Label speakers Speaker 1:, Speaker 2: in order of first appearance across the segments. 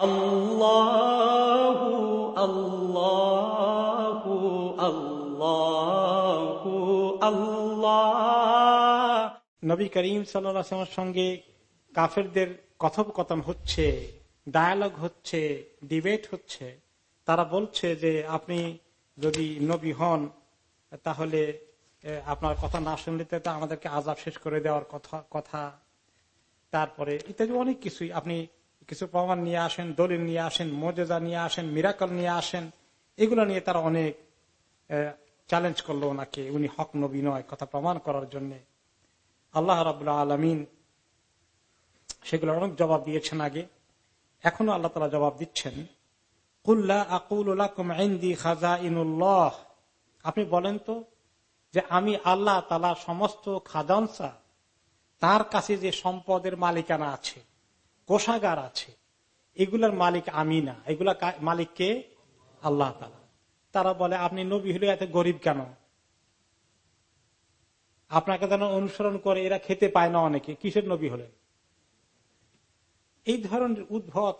Speaker 1: নবী করিম সাল্লামের সঙ্গে কাফেরদের কথোপকথন হচ্ছে ডায়ালগ হচ্ছে ডিবেট হচ্ছে। তারা বলছে যে, আপনি যদি নবী হন, তাহলে আপনার কথা না শুনলে তো আমাদেরকে আজাব শেষ করে দেওয়ার কথা কথা। তারপরে ইত্যাদি অনেক কিছুই। আপনি কিছু প্রমাণ নিয়ে আসেন, দলিল নিয়ে আসেন, মর্যাদা নিয়ে আসেন মিরাকল নিয়ে আসেন, এগুলো নিয়ে তারা অনেক চ্যালেঞ্জ করল ওনাকে। উনি হক নবী নয়, কথা প্রমাণ করার জন্য। আল্লাহ রাবুল্লাহ আলমিন সেগুলো অনেক জবাব দিয়েছেন আগে। এখনও আল্লাহ তালা জবাব দিচ্ছেন। আপনি বলেন তো যে আমি আল্লাহ তালা সমস্ত খাজানসা, তার কাছে যে সম্পদের মালিকানা আছে কোষাগার আছে। এগুলার মালিক আমি না। এগুলা মালিক কে? আল্লাহ তারা বলে, আপনি নবী হলে এত গরিব কেন? আপনাকে যেন অনুসরণ করে, এরা খেতে পায় না অনেকে। কিসের নবী হলেন? এই ধরনের উদ্ভব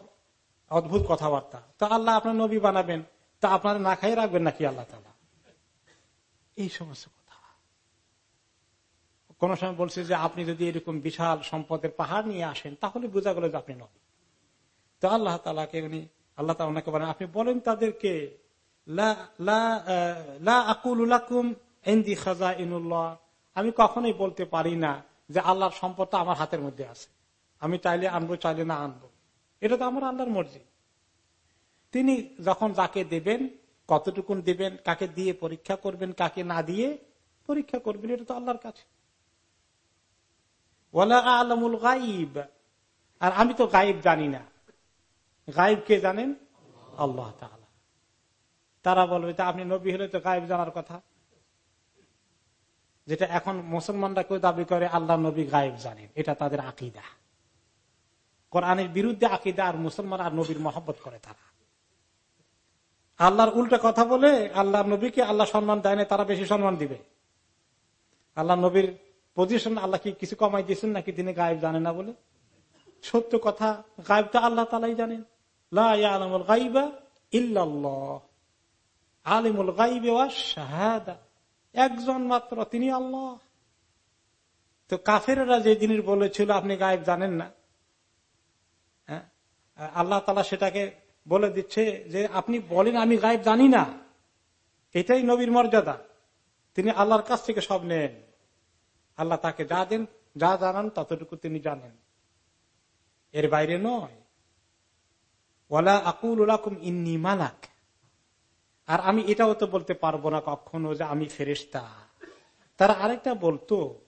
Speaker 1: অদ্ভুত কথাবার্তা। তো আল্লাহ আপনার নবী বানাবেন। তা আপনারা না খাই রাখবেন নাকি আল্লাহ তালা এই সমস্ত কোন সময় বলছে যে আপনি যদি এরকম বিশাল সম্পদের পাহাড় নিয়ে আসেন, তাহলে বোঝা গেল যে আপনি নবী। তো আল্লাহ তালাকে উনি আল্লাহ তালা ওনাকে বলেন, আপনি বলেন তাদেরকে আমি কখনোই বলতে পারি না যে আল্লাহর সম্পদটা আমার হাতের মধ্যে আছে। আমি চাইলে আনব, চাইলে না আনব। এটা তো আমার আল্লাহর মর্জি। তিনি যখন যাকে দেবেন, কতটুকুন দেবেন, কাকে দিয়ে পরীক্ষা করবেন, কাকে না দিয়ে পরীক্ষা করবেন, এটা তো আল্লাহর কাছে। আলমুল গাইব। আর আমি তো গাইব জানি না। গাইব কে জানেন? আল্লাহ। তারা বলবে আপনি নবী হলে তো গাইব জানার কথা। যেটা এখন মুসলমানরা কেউ দাবি করে, আল্লাহ নবী গায়েব জানেন। এটা তাদের আকিদা। কোরআনের বিরুদ্ধে আকিদা আর মুসলমান আর নবীর মহব্বত করে তারা। আল্লাহর উল্টা কথা বলে আল্লাহ নবীকে আল্লাহ সম্মান দেয় না, তারা বেশি সম্মান দিবে। আল্লাহ নবীর পজিশন আল্লাহ কি কিছু কমাই দিয়েছেন নাকি তিনি গায়েব জানে না বলে? সত্য কথা, গায়েব তো আল্লাহ তালাই জানেন। লামুল গাইবা ইল্লাল্লাহ। আলিমুল গাইবে শাহাদা। একজন মাত্র, তিনি আল্লাহ। তো কাফেরা যে জিনিস বলেছিল, আপনি গায়েব জানেন না। হ্যাঁ? আল্লাহ তালা সেটাকে বলে দিচ্ছে যে, আপনি বলেন আমি গায়েব জানি না। এটাই নবীর মর্যাদা। তিনি আল্লাহর কাছ থেকে সব নেন। আল্লাহ তাকে যা দেন, যা জানান, ততটুকু তিনি জানেন। এর বাইরে নয়। ওলা আকুল উলাকুম ইন্নি মালাক। আর আমি এটাও তো বলতে পারব না কখনো যে আমি ফেরেস্তা তারা আরেকটা বলতো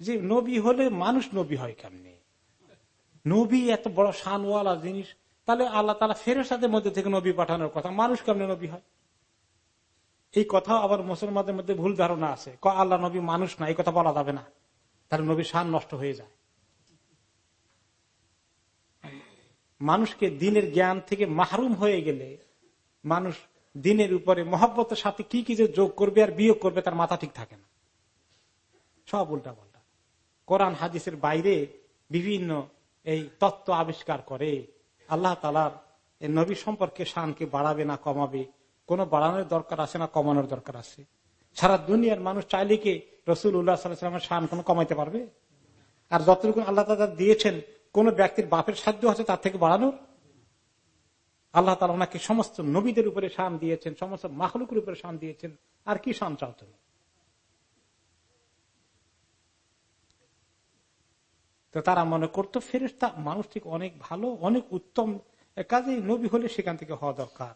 Speaker 1: যে নবী হলে মানুষ নবী হয় কেমনে? নবী এত বড় শানওয়ালা জিনিস, তাহলে আল্লাহ তালা ফেরেস্তাদের মধ্যে থেকে নবী পাঠানোর কথা। মানুষ কেমনে নবী হয়? এই কথা আবার মুসলমানদের মধ্যে ভুল ধারণা আছে। আল্লাহ নবী মানুষ না, এই কথা বলা যাবে না। তাহলে নবী শান নষ্ট হয়ে যায়। মানুষকে দিনের জ্ঞান থেকে মাহরুম হয়ে গেলে মানুষ দিনের উপরে মহব্বতের সাথে কি কি যে যোগ করবে আর বিয়োগ করবে তার মাথা ঠিক থাকে না। সব উল্টা পাল্টা কোরআন, হাদিসের বাইরে বিভিন্ন এই তত্ত্ব আবিষ্কার করে। আল্লাহ তালার নবী সম্পর্কে শানকে বাড়াবে না, কমাবে। কোন বাড়ানোর দরকার আছে না, কমানোর দরকার আছে সারা দুনিয়ার মানুষ চাইলে কি রসুল উল্লাহ সাল্লামের শান কোনো কমাইতে পারবে? আর যতটুকু আল্লাহ তালা দিয়েছেন, কোন ব্যক্তির বাপের সাধ্য আছে তার থেকে বাড়ানোর? আল্লাহ তালা ওনাকে সমস্ত নবীদের উপরে শান দিয়েছেন, সমস্ত মাহলুকের উপরে শান দিয়েছেন। আর কি শান চাও তুমি? তো তারা মনে করতো ফেরেস্তা মানুষ থেকে অনেক ভালো, অনেক উত্তম। কাজে নবী হলে সেখান থেকে হওয়া দরকার।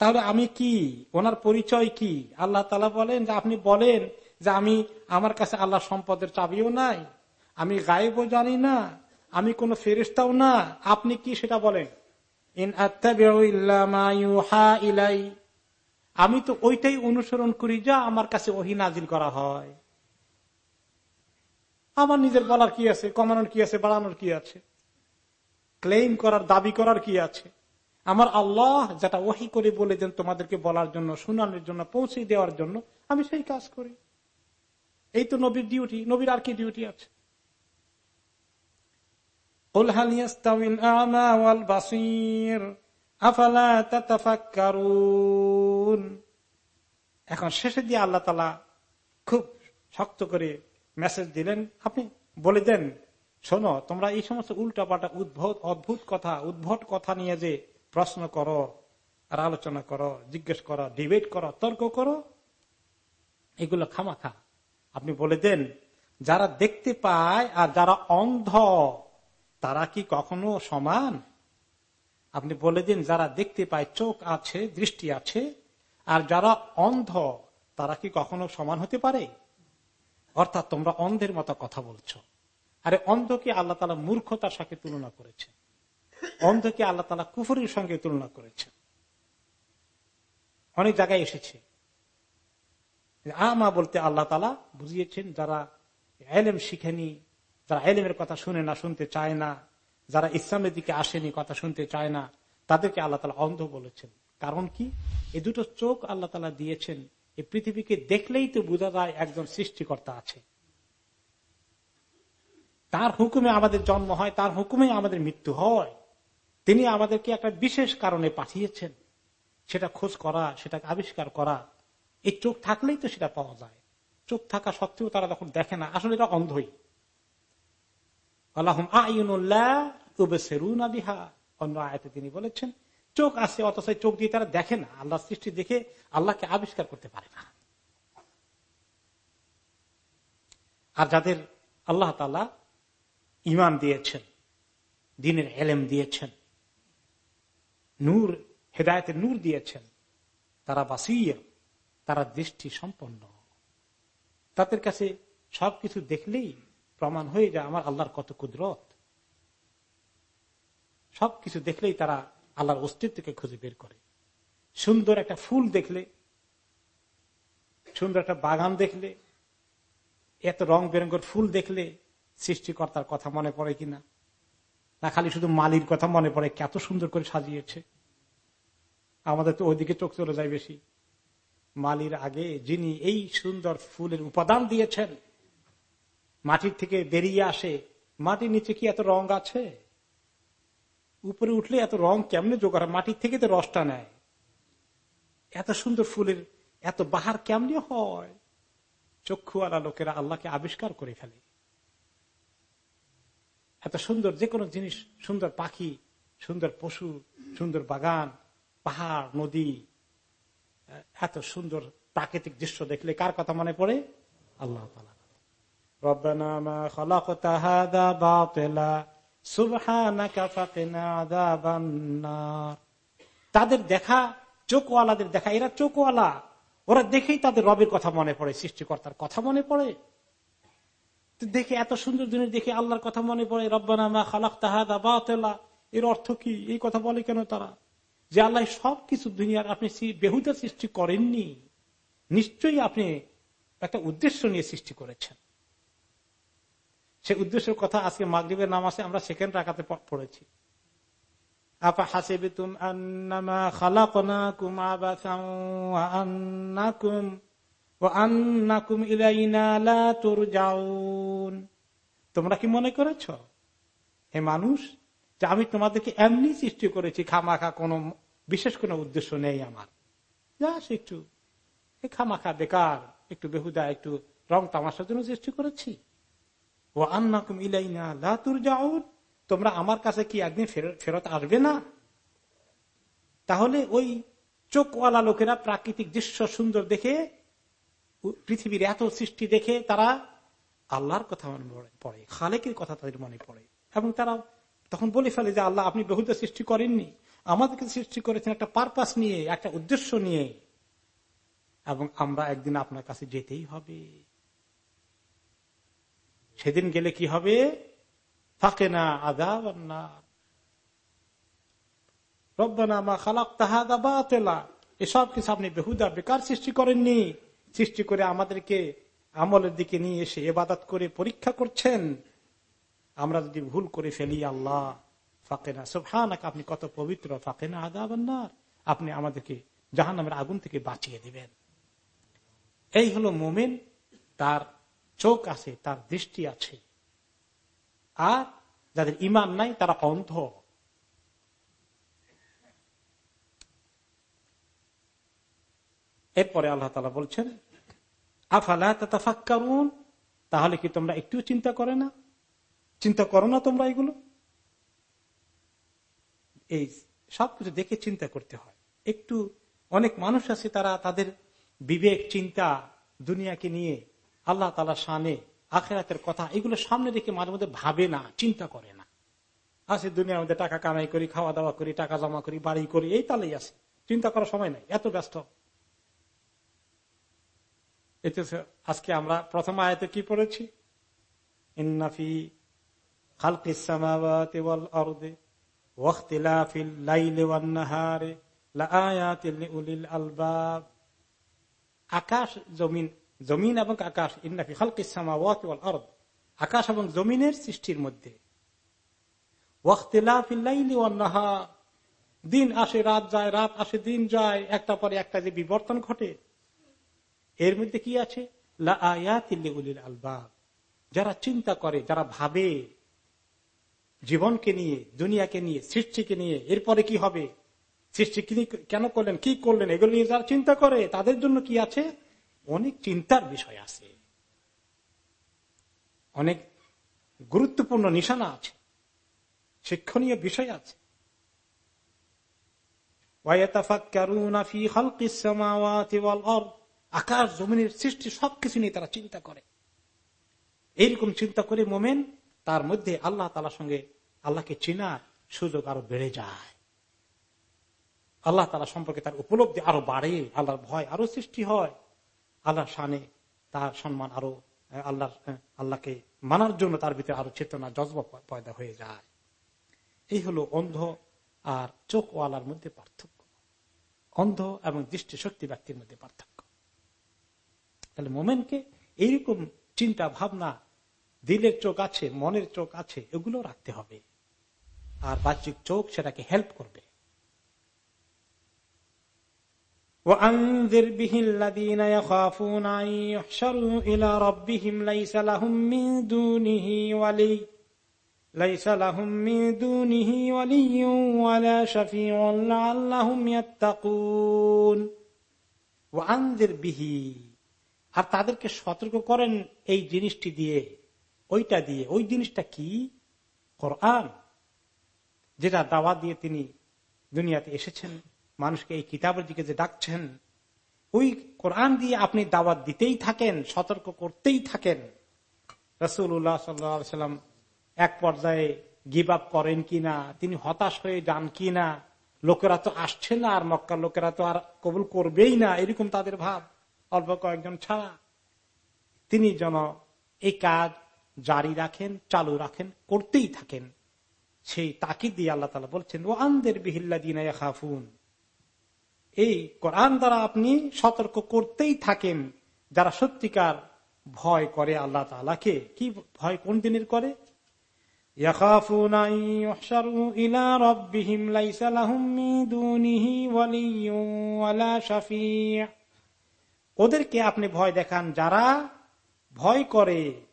Speaker 1: তাহলে আমি কি? ওনার পরিচয় কি? আল্লাহ তালা বলেন যে, আপনি বলেন যে, আমি আমার কাছে আল্লাহ সম্পদের চাবিও নাই, আমি গায়েবও জানি না, আমি কোন ফেরিস্তাও না। আপনি কি সেটা বলেন? আমি তো ওইটাই অনুসরণ করি যা আমার কাছে ওহি নাজিল করা হয়। আমার নিজের বলার কি আছে? কমানোর কি আছে? বাড়ানোর কি আছে? ক্লেম করার, দাবি করার কি আছে? আমার আল্লাহ যেটা ওহি করে বলে দেন তোমাদেরকে বলার জন্য, শুনানোর জন্য, পৌঁছে দেওয়ার জন্য, আমি সেই কাজ করি। এই তো নবীর ডিউটি নবীর আর কি ডিউটি আছে? এখন শেষে দিয়ে আল্লাহ তালা খুব শক্ত করে মেসেজ দিলেন। আপনি বলে দেন, শোনো, তোমরা এই সমস্ত উল্টাপাল্টা উদ্ভুত অদ্ভুত কথা, উদ্ভট কথা নিয়ে যে প্রশ্ন করো আর আলোচনা করো, জিজ্ঞেস করো ডিবেট করো, তর্ক করো, এগুলো খামাখা। আপনি বলে দেন, যারা দেখতে পায় আর যারা অন্ধ, তারা কি কখনো সমান? আপনি বলে দিন, যারা দেখতে পায়, চোখ আছে, দৃষ্টি আছে, আর যারা অন্ধ, তারা কি কখনো সমান হতে পারে? অর্থাৎ তোমরা অন্ধের মতো কথা বলছো। আরে অন্ধকে আল্লাহ তালা মূর্খতার সাথে তুলনা করেছে? অন্ধকে আল্লাহ তালা কুফুরের সঙ্গে তুলনা করেছে অনেক জায়গায় এসেছে। আমা বলতে আল্লাহ তালা বুঝিয়েছেন, যারা এলেম শিখেনি, যারা এলেমের কথা শুনে না, শুনতে চায় না, যারা ইসলামের দিকে আসেনি, কথা শুনতে চায় না, তাদেরকে আল্লাহ তালা অন্ধ বলেছেন। কারণ কি? এই দুটো চোখ আল্লাহ তালা দিয়েছেন এই পৃথিবীকে দেখলেই তো বোঝা যায় একজন সৃষ্টিকর্তা আছে। তার হুকুমে আমাদের জন্ম হয়, তার হুকুমে আমাদের মৃত্যু হয়। তিনি আমাদেরকে একটা বিশেষ কারণে পাঠিয়েছেন। সেটা খোঁজ করা সেটা আবিষ্কার করা। এই চোখ থাকলেই তো সেটা পাওয়া যায়। চোখ থাকা সত্ত্বেও তারা তখন দেখে না। আসলে এটা অন্ধই। অন্য আয়তে তিনি বলেছেন, চোখ আছে, অথচ চোখ দিয়ে তারা দেখে না। আল্লাহ সৃষ্টি দেখে আল্লাহকে আবিষ্কার করতে পারে না। আর যাদের আল্লাহ তালা ইমান দিয়েছেন, দিনের এলেম দিয়েছেন নূর, হেদায়তের নূর দিয়েছেন। তারা বাসিয়া, তারা দৃষ্টি সম্পন্ন। তাদের কাছে সবকিছু দেখলেই প্রমাণ হয়ে যায় আমার আল্লাহর কত কুদরত। সবকিছু দেখলেই তারা আল্লাহর অস্তিত্বকে খুঁজে বের করে। সুন্দর একটা ফুল দেখলে, সুন্দর একটা বাগান দেখলে, এত রং বেরঙ্গর ফুল দেখলে সৃষ্টিকর্তার কথা মনে পড়ে কিনা? না, খালি শুধু মালির কথা মনে পড়ে কত সুন্দর করে সাজিয়েছে। আমাদের তো ওইদিকে চোখ চলে যায় বেশি। মালির আগে যিনি এই সুন্দর ফুলের উপাদান দিয়েছেন, মাটির থেকে বেরিয়ে আসে, মাটির নিচে কি এত রং আছে? উপরে উঠলে এত রং কেমনে জোগাড় মাটির থেকে তো রসটা নেয়। এত সুন্দর ফুলের এত বাহার কেমনে হয়? চক্ষুওয়ালা লোকেরা আল্লাহকে আবিষ্কার করে ফেলে। এত সুন্দর, যে কোনো জিনিস, সুন্দর পাখি, সুন্দর পশু, সুন্দর বাগান, পাহাড়, নদী এত সুন্দর প্রাকৃতিক দৃশ্য দেখলে কার কথা মনে পড়ে? আল্লাহ তাদের দেখা, চোখওয়ালাদের দেখা, এরা চোখওয়ালা। ওরা দেখেই তাদের রবের কথা মনে পড়ে, সৃষ্টিকর্তার কথা মনে পড়ে। দেখে, এত সুন্দর জিনিস দেখে আল্লাহর কথা মনে পড়ে রব্বানামা খালাক তাহাদা বা এর অর্থ কি? এই কথা বলে কেন তারা? যে আল্লাহ সবকিছু দুনিয়ার আপনি বেহুদা সৃষ্টি করেননি। নিশ্চয়ই আপনি একটা উদ্দেশ্য নিয়ে সৃষ্টি করেছেন। সে উদ্দেশ্যের কথা আজকে মাগরীবের নাম আছে আমরা সেকেন্ড রাখাতে পড়েছি। আপা হাসিবে তুম আন্নামা খালাকুম আবাসাম আন্নাকুম তোমরা কি মনে করেছ? হে মানুষ, যে আমি তোমাদেরকে এমনি সৃষ্টি করেছি, খামাখা কোন, বিশেষ কোন উদ্দেশ্য নেই আমার। যাস একটু খামাখা বেকার, একটু বেহুদা, একটু রং তামাশার জন্য সৃষ্টি করেছি। ও আন্নাকুম ইলাইনা লাতুর যাউন তোমরা আমার কাছে কি একদিন ফেরত আসবে না? তাহলে ওই চোখওয়ালা লোকেরা প্রাকৃতিক দৃশ্য সুন্দর দেখে পৃথিবীর এত সৃষ্টি দেখে তারা আল্লাহর কথা মনে পড়ে খালেকের কথা তাদের মনে পড়ে। এবং তারা তখন বলে ফেলে যে, আল্লাহ, আপনি বহুদের সৃষ্টি করেননি। আমাদেরকে সৃষ্টি করেছেন একটা পারপাস নিয়ে, একটা উদ্দেশ্য নিয়ে। এবং আমরা একদিন আপনার কাছে যেতেই হবে। সেদিন গেলে কি হবে? থাকে না আদা রব্বানা মা খালাক তাহাদা বা এসব কিছু আপনি বেহুদা বেকার সৃষ্টি করেননি। সৃষ্টি করে আমাদেরকে আমলের দিকে নিয়ে এসে এবাদাত করে পরীক্ষা করছেন, আমরা যদি ভুল করে ফেলি, আল্লাহ, ফাঁকেনা। সোফানাক আপনি কত পবিত্র, ফাঁকেনা আদাবান্নার আপনি আমাদেরকে জাহান নামের আগুন থেকে বাঁচিয়ে দিবেন। এই হলো মোমেন, তার চোখ আছে, তার দৃষ্টি আছে। আর যাদের ইমান নাই, তারা অন্ধ। এরপরে আল্লাহ তালা বলছেন, আফালা তাহলে কি তোমরা একটু চিন্তা করে না? চিন্তা করো না তোমরা এগুলো? এই সবকিছু দেখে চিন্তা করতে হয়। একটু অনেক মানুষ আছে তারা তাদের বিবেক, চিন্তা, দুনিয়াকে নিয়ে আল্লাহ তালা সানে আখেরাতের কথা এগুলো সামনে রেখে মাঝে মধ্যে ভাবে না, চিন্তা করে না। আছে দুনিয়ার মধ্যে টাকা কামাই করি, খাওয়া দাওয়া করি, টাকা জমা করি, বাড়ি করি, এই তালেই আছে। চিন্তা করার সময় নাই, এত ব্যস্ত। এতে আজকে আমরা প্রথম আয়তে কি পড়েছি? ইন্নাফি আকাশ, জমিন জমিন এবং আকাশ ইন্নাফি খালকি অর্দ আকাশ এবং জমিনের সৃষ্টির মধ্যে। দিন আসে, রাত যায়, রাত আসে, দিন যায় একটা পরে একটা যে বিবর্তন ঘটে এর মধ্যে কি আছে? আলবাব। যারা চিন্তা করে, যারা ভাবে জীবনকে নিয়ে, দুনিয়াকে নিয়ে, সৃষ্টিকে নিয়ে, এরপরে কি হবে? সৃষ্টি কেন করলেন? কি করলেন? এগুলো নিয়ে যারা চিন্তা করে, তাদের জন্য কি আছে? অনেক চিন্তার বিষয় আছে। অনেক গুরুত্বপূর্ণ নিশানা আছে। শিক্ষণীয় বিষয় আছে। আকাশ, জমিনের সৃষ্টি, সবকিছু নিয়ে তারা চিন্তা করে। এইরকম চিন্তা করে মোমেন, তার মধ্যে আল্লাহ তালার সঙ্গে আল্লাহকে চেনার সুযোগ আরও বেড়ে যায়। আল্লাহ তালা সম্পর্কে তার উপলব্ধি আরও বাড়ে, আল্লাহর ভয় আরও সৃষ্টি হয়, আল্লাহর সানে তার সম্মান আরও আল্লাহ আল্লাহকে মানার জন্য তার ভিতরে আরও চেতনা, জজবা পয়দা হয়ে যায়। এই হলো অন্ধ আর চোখওয়ালার মধ্যে পার্থক্য। অন্ধ এবং দৃষ্টিশক্তি ব্যক্তির মধ্যে পার্থক্য। তাহলে মোমেনকে এইরকম চিন্তা ভাবনা, দিলের চোখ আছে, মনের চোখ আছে, এগুলো রাখতে হবে। আর বাহ্যিক চোখ সেটাকে হেল্প করবে। আল্লাহ বিহি আর তাদেরকে সতর্ক করেন এই জিনিসটি দিয়ে, ওইটা দিয়ে। ওই জিনিসটা কি? কোরআন, যেটা দাওয়া দিয়ে তিনি দুনিয়াতে এসেছেন, মানুষকে এই কিতাবের দিকে যে ডাকছেন, ওই কোরআন দিয়ে আপনি দাওয়াত দিতেই থাকেন, সতর্ক করতেই থাকেন। রসুল্লাহ সাল্লাম এক পর্যায়ে গিভ আপ করেন কিনা, তিনি হতাশ হয়ে যান কিনা, লোকেরা তো আসছে না আর মক্কার লোকেরা তো আর কবুল করবেই না, এরকম তাদের ভাব। অল্প কয়েকজন ছাড়া। তিনি যেন এই কাজ জারি রাখেন, চালু রাখেন, করতেই থাকেন। সেই তাকিদ দিয়ে আল্লাহ তালা বলছেন ও আন্দের বিহিল্লা দিনা খাফুন এই কোরআন দ্বারা আপনি সতর্ক করতেই থাকেন, যারা সত্যিকার ভয় করে আল্লাহ তালাকে কি ভয় কোন দিনের করে? ওদেরকে আপনি ভয় দেখান, যারা ভয় করে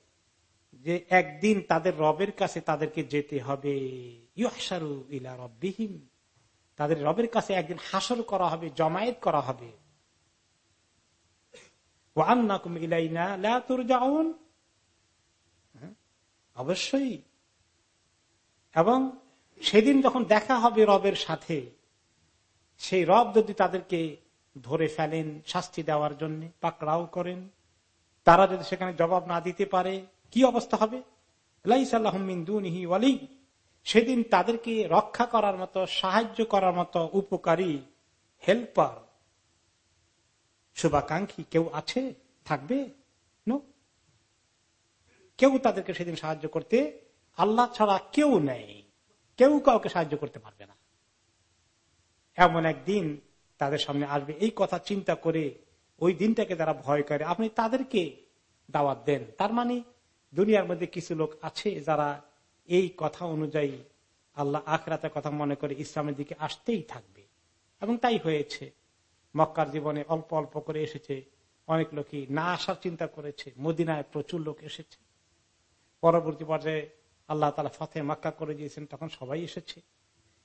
Speaker 1: যে একদিন তাদের রবের কাছে তাদেরকে যেতে হবে। রব্বিহীন তাদের রবের কাছে একদিন হাসর করা হবে, জমায়েত করা হবে। হ্যাঁ? অবশ্যই। এবং সেদিন যখন দেখা হবে রবের সাথে, সেই রব যদি তাদেরকে ধরে ফেলেন শাস্তি দেওয়ার জন্য, পাকড়াও করেন। তারা যদি সেখানে জবাব না দিতে পারে, কি অবস্থা হবে? সেদিন তাদেরকে রক্ষা করার মতো, সাহায্য করার মতো উপকারী হেল্পার, শুভাকাঙ্ক্ষী কেউ আছে? থাকবে? কেউ তাদেরকে সেদিন সাহায্য করতে আল্লাহ ছাড়া কেউ নেই। কেউ কাউকে সাহায্য করতে পারবে না। এমন একদিন তাদের সামনে আসবে। এই কথা চিন্তা করে ওই দিনটাকে যারা ভয় করে, আপনি তাদেরকে দাওয়াত দেন। তার মানে দুনিয়ার মধ্যে কিছু লোক আছে যারা এই কথা অনুযায়ী আল্লাহ আখরাতের কথা মনে করে ইসলামের দিকে আসতেই থাকবে। এবং তাই হয়েছে। মক্কার জীবনে অল্প অল্প করে এসেছে। অনেক লোকই না আসার চিন্তা করেছে। মদিনায় প্রচুর লোক এসেছে। পরবর্তী পর্যায়ে আল্লাহ তালা ফতে মাক্কা করে দিয়েছেন, তখন সবাই এসেছে।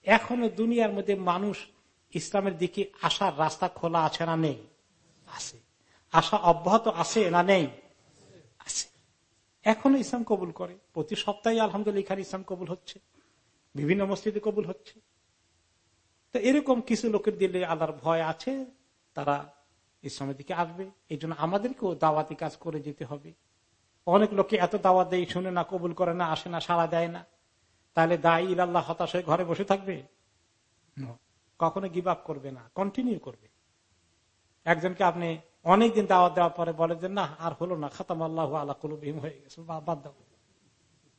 Speaker 1: এখনও দুনিয়ার মধ্যে মানুষ ইসলামের দিকে আসার রাস্তা খোলা আছে না নেই? আছে। আশা অব্যাহত আছে না নেই? আছে। এখনও ইসলাম কবুল করে। প্রতি সপ্তাহে আলহামদুলিল্লাহ এখানে ইসলাম কবুল হচ্ছে। বিভিন্ন মসজিদে কবুল হচ্ছে। তো এরকম কিছু লোকের দিলে আল্লাহর ভয় আছে, তারা ইসলামের দিকে আসবে। এই জন্য আমাদেরকেও দাওয়াতি কাজ করে যেতে হবে। অনেক লোকে এত দাওয়াত দেয়, শুনে না, কবুল করে না, আসে না, সাড়া দেয় না। তাহলে দায়ী ইল্লাহ হতাশ হয়ে ঘরে বসে থাকবে? কখনো গিভ আপ করবে না কন্টিনিউ করবে। একজনকে আপনি অনেকদিন দাওয়াত দেওয়ার পরে বলে যে, না, আর হলো না খাতাম আল্লাহ আল্লাহ কলুবিম হয়ে গেছে বাদ দাও।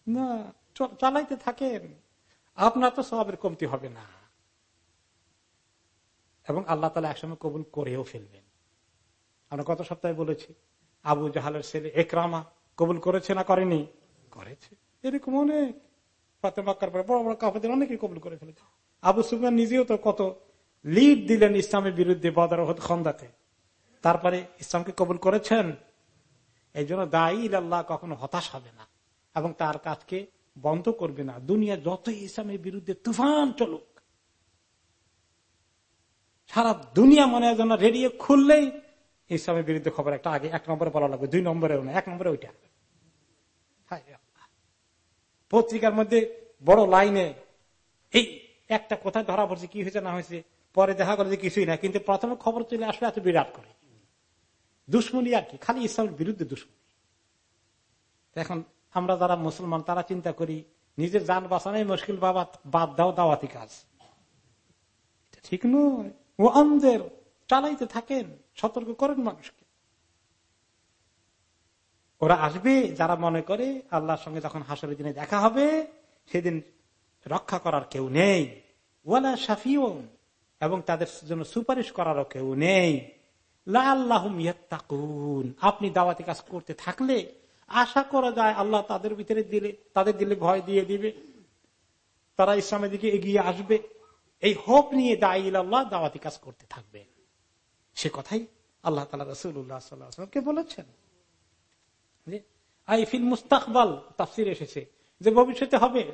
Speaker 1: না চালাইতে থাকেন। আপনার তো সবের কমতি হবে না। এবং আল্লাহ তালা একসময় কবুল করেও ফেলবেন। আমরা গত সপ্তাহে বলেছি, আবু জাহালের ছেলে একরামা কবুল করেছে না করেনি? করেছে। এরকম অনেক। ফাতেমাক্কার পরে বড় বড় কাপড়দের অনেকে কবুল করে ফেলেছে। আবু সুফিয়ান নিজেও তো কত লিড দিলেন ইসলামের বিরুদ্ধে বদর খন্দাতে। তারপরে ইসলামকে কবুল করেছেন। এই জন্য দায়ী আল্লাহ কখনো হতাশ হবে না এবং তার কাজকে বন্ধ করবে না। দুনিয়া যতই ইসলামের বিরুদ্ধে তুফান চলুক, সারা দুনিয়া মনে হয় যেন রেডিও খুললেই ইসলামের বিরুদ্ধে খবর একটা আগে এক নম্বরে বলা লাগবে, দুই নম্বরে এক নম্বরে ওইটা। পত্রিকার মধ্যে বড় লাইনে এই একটা কোথায় ধরা পড়ছে, কি হয়েছে না হয়েছে, পরে দেখা গেল যে কিছুই না কিন্তু প্রথমে খবর চলে আসলে এত বিরাট করে। দুশ্মনী আর কি, খালি ইসলামের বিরুদ্ধে দুশ্মনী। এখন আমরা যারা মুসলমান, তারা চিন্তা করি, নিজের যান বাঁচানোই মুশকিল, বাবা বাদ দাও দাওয়াতি কাজ। ঠিক নয়। ও আমাদের চালাইতে থাকেন, সতর্ক করেন মানুষকে। ওরা আসবে, যারা মনে করে আল্লাহর সঙ্গে যখন হাসরের দিনে দেখা হবে, সেদিন রক্ষা করার কেউ নেই। ওয়ালা সাফিও এবং তাদের জন্য সুপারিশ করারও কেউ নেই। আপনি দাওয়াতি কাজ করতে থাকলে আশা করা যায় আল্লাহ তাদের ভিতরে দিলে, তাদের দিলে ভয় দিয়ে দিবে। তারা ইসলামের দিকে এগিয়ে আসবে। এই হোপ নিয়ে দায়ী আল্লাহ দাওয়াতি কাজ করতে থাকবে। সে কথাই আল্লাহ তালা রসুল্লাহামকে বলেছেন। ফিল মুস্তাকবাল, তাফসির এসেছে, যে ভবিষ্যতে হবে,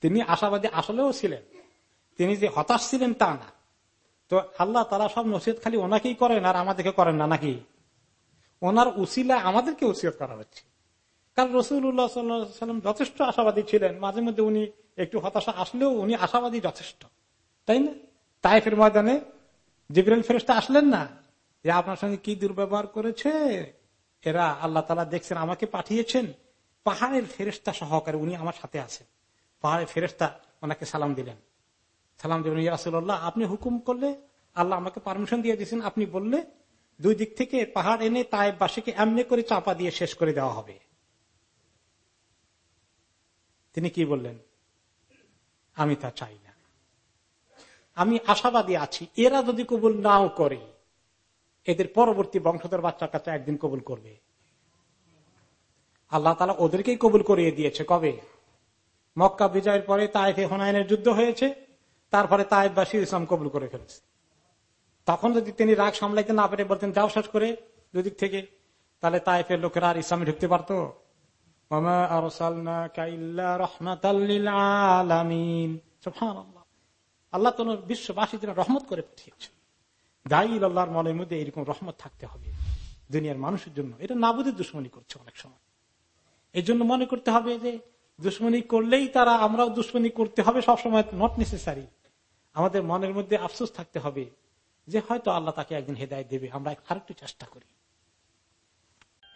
Speaker 1: তিনি আশাবাদী আসলেও ছিলেন। তিনি যে হতাশ ছিলেন তা না। তো আল্লাহ তালা সব নসিহত খালি ওনাকেই করেন আর আমাদেরকে করেন না নাকি? ওনার উসিলা আমাদেরকে উসিয়ত করা হচ্ছে। কারণ রসুল্লাহ সাল্লাম যথেষ্ট আশাবাদী ছিলেন। মাঝে মধ্যে উনি একটু হতাশা আসলেও উনি আশাবাদী যথেষ্ট। তাই না? তাইফের ময়দানে জিবরাইল ফেরস্তা আসলেন না? যে আপনার সঙ্গে কি দুর্ব্যবহার করেছে? এরা আল্লাহ তালা দেখছেন, আমাকে পাঠিয়েছেন। পাহাড়ের ফেরেস্তা সহকারে উনি আমার সাথে আছেন। পাহাড়ের ফেরেস্তা ওনাকে সালাম দিলেন। সালাম দেবেন ইয়াসুল্লাহ আপনি হুকুম করলে আল্লাহ আমাকে পারমিশন দিয়ে দিয়েছেন, আপনি বললে দুই দিক থেকে পাহাড় এনে বাসীকে এমনি করে চাপা দিয়ে শেষ করে দেওয়া হবে। তিনি কি বললেন? আমি তা চাই না। আমি আশাবাদী আছি, এরা যদি কবুল নাও করে, এদের পরবর্তী বংশধর বাচ্চা কাছে একদিন কবুল করবে। আল্লাহ তালা ওদেরকেই কবুল করিয়ে দিয়েছে। কবে? মক্কা বিজয়ের পরে তাইফে হোনায়নের যুদ্ধ হয়েছে। তারপরে তাইফবাসী ইসলাম কবুল করে ফেলেছে। তখন যদি তিনি রাগ সামলাইতে না পেরে, বলতেন, যাও শেষ করে দুদিক থেকে। তাহলে তাইফের লোকেরা আর ইসলামে ঢুকতে পারত। আল্লাহ তো বিশ্ববাসীদের রহমত করে পাঠিয়েছে দায়ী আল্লাহর মনের মধ্যে এরকম রহমত থাকতে হবে দুনিয়ার মানুষের জন্য। এটা নাবুদের দুশ্মনী করছে অনেক সময়। এই জন্য মনে করতে হবে যে, দুশ্মনী করলেই তারা আমরাও দুশ্মনী করতে হবে সবসময় নট নেসেসারি আমাদের মনের মধ্যে আফসোস থাকতে হবে যে হয়তো আল্লাহ তাকে একদিন হেদায় দেবে। আমরা আরেকটু চেষ্টা করি।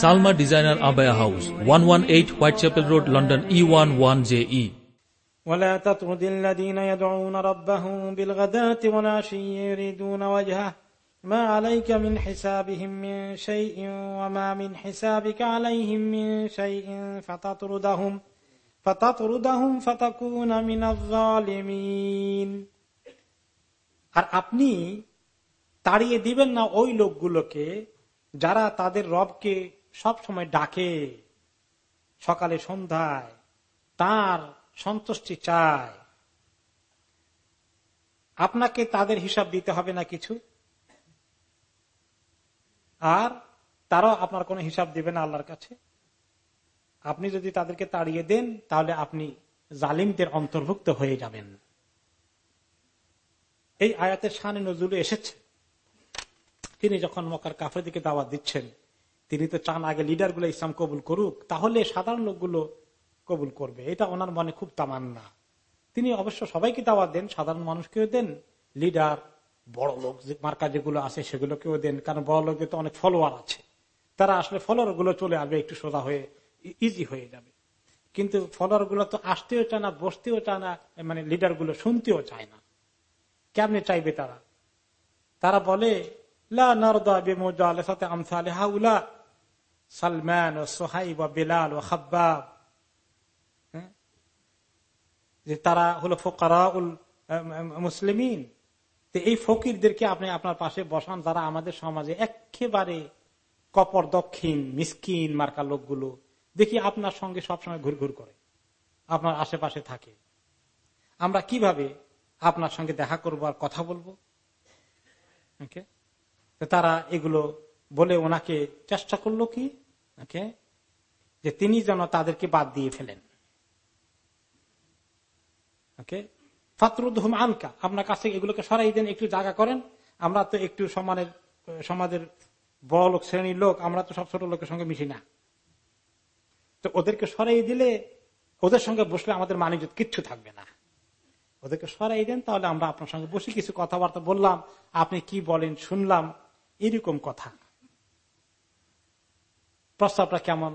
Speaker 2: Salma designer abaya house one one eight Whitechapel Road London E one one J E
Speaker 1: ولا تطرد الذين يدعون ربهم بالغداة والعشي يريدون وجهه ما عليك من حسابهم من شيء وما من حسابك عليهم من شيء فتطردهم فتطردهم فتكون من الظالمين আর আপনি তাড়িয়ে দিবেন না ওই লোকগুলোকে যারা তাদের রবকে সব সময় ডাকে। সকালে সন্ধ্যায় তার সন্তুষ্টি চায়। আপনাকে তাদের হিসাব দিতে হবে না কিছু। আর তারাও আপনার কোনো হিসাব দিবে না আল্লাহর কাছে। আপনি যদি তাদেরকে তাড়িয়ে দেন, তাহলে আপনি জালিমদের অন্তর্ভুক্ত হয়ে যাবেন। এই আয়াতের সানে নজরুল এসেছে। তিনি যখন মকার কাফের দিকে দাওয়াত দিচ্ছেন তিনি তো চান আগে লিডারগুলো ইসলাম কবুল করুক, তাহলে সাধারণ লোকগুলো কবুল করবে। এটা ওনার মনে খুব তামান্না। তিনি অবশ্য সবাইকে দাওয়াত দেন, সাধারণ মানুষকেও দেন, লিডার, বড় লোক মার্কা যেগুলো আছে সেগুলোকেও দেন, কারণ বড় লোকদের তো অনেক ফলোয়ার আছে। তারা আসলে ফলোয়ারগুলো চলে আসবে, একটু সোজা হয়ে ইজি হয়ে যাবে। কিন্তু ফলোয়ারগুলো তো আসতেও চায় না, বসতেও চায় না মানে লিডারগুলো শুনতেও চায় না। কেমনে চাইবে তারা? তারা বলে সালমান ও সোহাইব ও বেলাল ও হাব্বাব যে তারা হলো ফোকারা মুসলিমিন। এই ফকিরদেরকে আপনি আপনার পাশে বসান, যারা আমাদের সমাজে একেবারে কপর, দক্ষিণ, মিসকিন মার্কা লোকগুলো। দেখি আপনার সঙ্গে সবসময় ঘুর ঘুর করে, আপনার আশেপাশে থাকে। আমরা কীভাবে আপনার সঙ্গে দেখা করব আর কথা বলব? তারা এগুলো বলে ওনাকে চেষ্টা করল কি? যে তিনি যেন তাদেরকে বাদ দিয়ে ফেলেন। ওকে? ফাতরুদ্দুম আনকা, আপনার কাছে এগুলোকে সরাই দেন, একটু জায়গা করেন। আমরা তো একটু সমানের, সমাজের বড় লোক, শ্রেণির লোক, আমরা তো সব ছোট লোকের সঙ্গে মিশি না। তো ওদেরকে সরাই দিলে, ওদের সঙ্গে বসলে আমাদের মানিজ্য কিচ্ছু থাকবে না। ওদেরকে সরাই দেন, তাহলে আমরা আপনার সঙ্গে বসে। কিছু কথাবার্তা বললাম, আপনি কি বলেন শুনলাম, এরকম কথা। প্রস্তাবটা কেমন?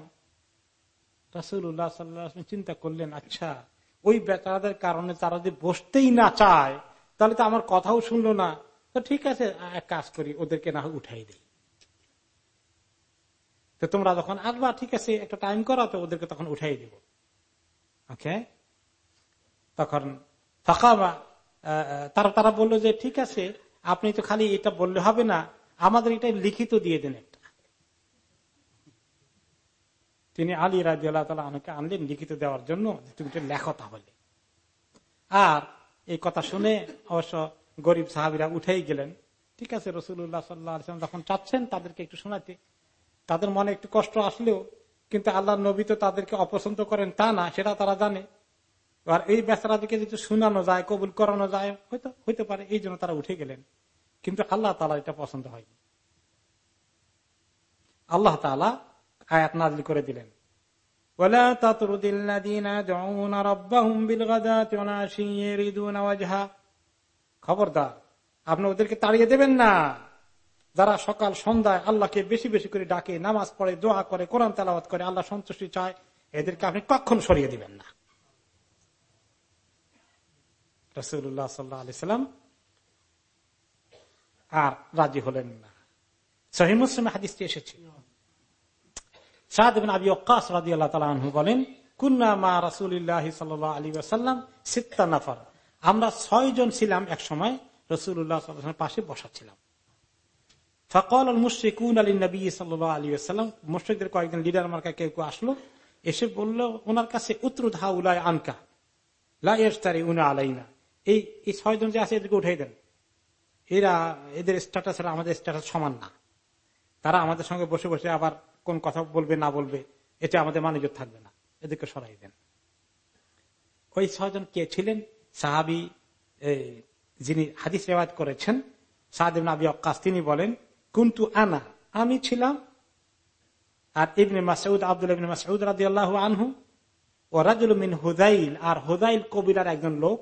Speaker 1: রাসুল্লাহ সাল্লাহ চিন্তা করলেন আচ্ছা ওই বেচারাদের কারণে তারা যদি বসতেই না চায়, তাহলে তো আমার কথাও শুনলো না। তো ঠিক আছে, এক কাজ করি, ওদেরকে না উঠাই দিই। তো তোমরা যখন আসবা, ঠিক আছে, একটা টাইম করো, তো ওদেরকে তখন উঠাই দিব। ওকে? তখন ফাঁকাবা তারা তারা বলল যে, ঠিক আছে, আপনি তো খালি এটা বললে হবে না। আমাদের এটা লিখিত দিয়ে দেন একটা তিনি আলী রাজি আল্লাহ তালা আনলেন লিখিত দেওয়ার জন্য তুমি লেখো তাহলে আর এই কথা শুনে অবশ্য গরিব সাহাবিরা উঠেই গেলেন। ঠিক আছে রসুল্লাহ সাল্লাম যখন চাচ্ছেন তাদেরকে একটু শোনাতে, তাদের মনে একটু কষ্ট আসলেও, কিন্তু আল্লাহ নবী তো তাদেরকে অপছন্দ করেন তা না, সেটা তারা জানে। আর এই বেচারাদিকে যদি শোনানো যায়, কবুল করানো যায়, হয়তো, হইতে পারে, এই জন্য তারা উঠে গেলেন। কিন্তু আল্লাহ তালা এটা পছন্দ হয়নি। আল্লাহ তালা আয়াত নাজলি করে দিলেন। খবরদার, আপনি ওদেরকে তাড়িয়ে দেবেন না। যারা সকাল সন্ধ্যায় আল্লাহকে বেশি বেশি করে ডাকে, নামাজ পড়ে, দোয়া করে, কোরআন তালাবাদ করে, আল্লাহ সন্তুষ্টি চায়, এদেরকে আপনি কখন সরিয়ে দিবেন না। রসুল্লাহ সাল্লাহ আলিয়াল্লাম আর রাজি হলেন না। সহি মুসলিম হাদিসটি এসেছে। আমরা ছয় জন ছিলাম এক সময় পাশে বসা ছিলাম ফকল আলী নবী সাল্লাহ আলী আসাল্লাম মুশ্রিকদের লিডার মার্কা কেউ কেউ আসলো, এসে বলল, ওনার কাছে উত্রুধা উলায় আনকা লাইস্তারি উনা আলাইনা। এই এই ছয়জন যে আছে, এদেরকে উঠাই দেন। এরা, এদের স্ট্যাটাস আমাদের স্ট্যাটাস সমান না। তারা আমাদের সঙ্গে বসে বসে আবার কোন কথা বলবে, না বলবে এটা আমাদের মানিজ্য থাকবে না। এদেরকে সরাই দেন। ওই ছয়জন কে ছিলেন? সাহাবি যিনি হাদিস রেওয়াজ করেছেন সাহাদিন আবি অক্কাস তিনি বলেন, কুন্তু আনা, আমি ছিলাম। আর ইবনে মাসউদ আব্দুল ইবনে মাসউদ রাজি আল্লাহ আনহু ও রাজুল মিন হুদাইল, আর হুদাইল কবিরার একজন লোক।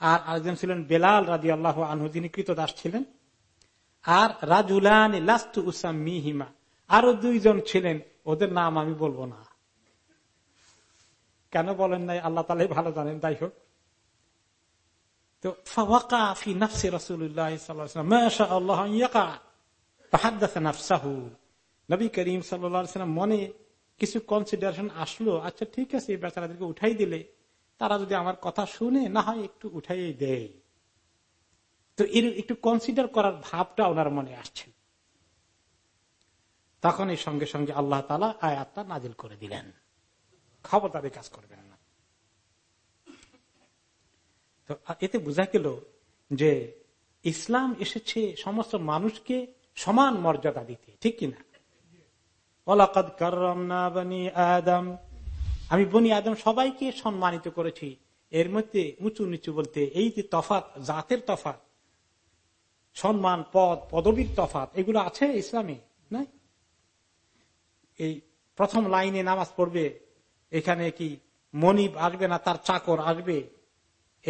Speaker 1: আর আরেকজন ছিলেন বেলাল রাজি আল্লাহ আনহু, যিনি কৃতদাস ছিলেন। আর রাজুলান লাস্তু উসাম মিহিমা আরও দুইজন ছিলেন, ওদের নাম আমি বলব না। কেন বলেন নাই? আল্লাহ তালাই ভালো জানেন তাই হোক। তো করিম সাল্লাম মনে কিছু কনসিডারেশন আসলো আচ্ছা ঠিক আছে বেচারাদেরকে উঠাই দিলে, তারা যদি আমার কথা শুনে, না হয় একটু উঠাই দেয়। তো এর একটু কনসিডার করার ভাবটা ওনার মনে আসছে। তখন এই সঙ্গে সঙ্গে আল্লাহ তালা আয়াতটা নাজিল করে দিলেন। খবরদারি কাজ করবেন না। তো এতে বোঝা গেল যে ইসলাম এসেছে সমস্ত মানুষকে সমান মর্যাদা দিতে, ঠিক কিনা ওলাকাদ আদম। আমি বনি আদম সবাইকে সম্মানিত করেছি। এর মধ্যে উঁচু নিচু বলতে এই যে তফাত জাতের তফাত সম্মান, পদ, পদবীর তফাত এগুলো আছে ইসলামে? এই প্রথম লাইনে নামাজ পড়বে, এখানে কি মনিব আসবে না তার চাকর আসবে?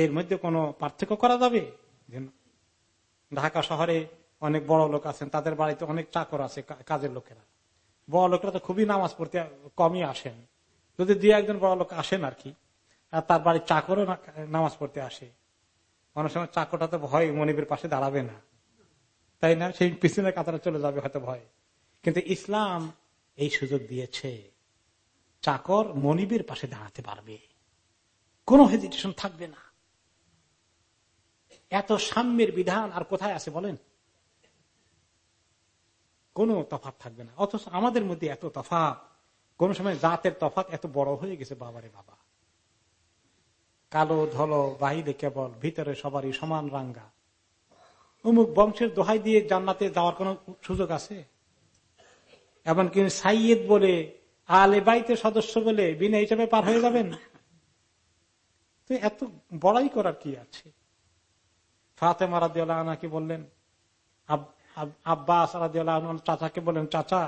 Speaker 1: এর মধ্যে কোনো পার্থক্য করা যাবে? ঢাকা শহরে অনেক বড় লোক আছেন, তাদের বাড়িতে অনেক চাকর আছে কাজের লোকেরা। বড় লোকেরা তো খুবই নামাজ পড়তে কমই আসেন। যদি দুই একজন বড় লোক আসেন আর কি, আর তার বাড়ির চাকরও নামাজ পড়তে আসে। অনেক সময় চাকরটা তো ভয়, মনিবের পাশে দাঁড়াবে না। তাই না? সেই পিছনের কাতারে চলে যাবে হয়তো ভয়। কিন্তু ইসলাম এই সুযোগ দিয়েছে। চাকর মনিবের পাশে দাঁড়াতে পারবে। কোন হেজিটেশন থাকবে না। এত সাম্যের বিধান আর কোথায় আছে বলেন? কোন তফাত থাকবে না। অথচ আমাদের মধ্যে এত তফাত কোন সময় জাতের তফাত এত বড় হয়ে গেছে বাবারে বাবা। কালো, ধলো, বাহিরে কেবল, ভিতরে সবারই সমান রাঙ্গা। অমুক বংশের দোহাই দিয়ে জান্নাতে যাওয়ার কোন সুযোগ আছে? এমনকি সাইয়েদ বলে, আলে বাইতে সদস্য বলে বিনা হিসাবে পার হয়ে যাবেন। তো এত বড়াই করার কি আছে? ফাতেমা রাদিয়াল্লাহ আনাকে বললেন? আব্বাস চাচাকে বলেন, চাচা,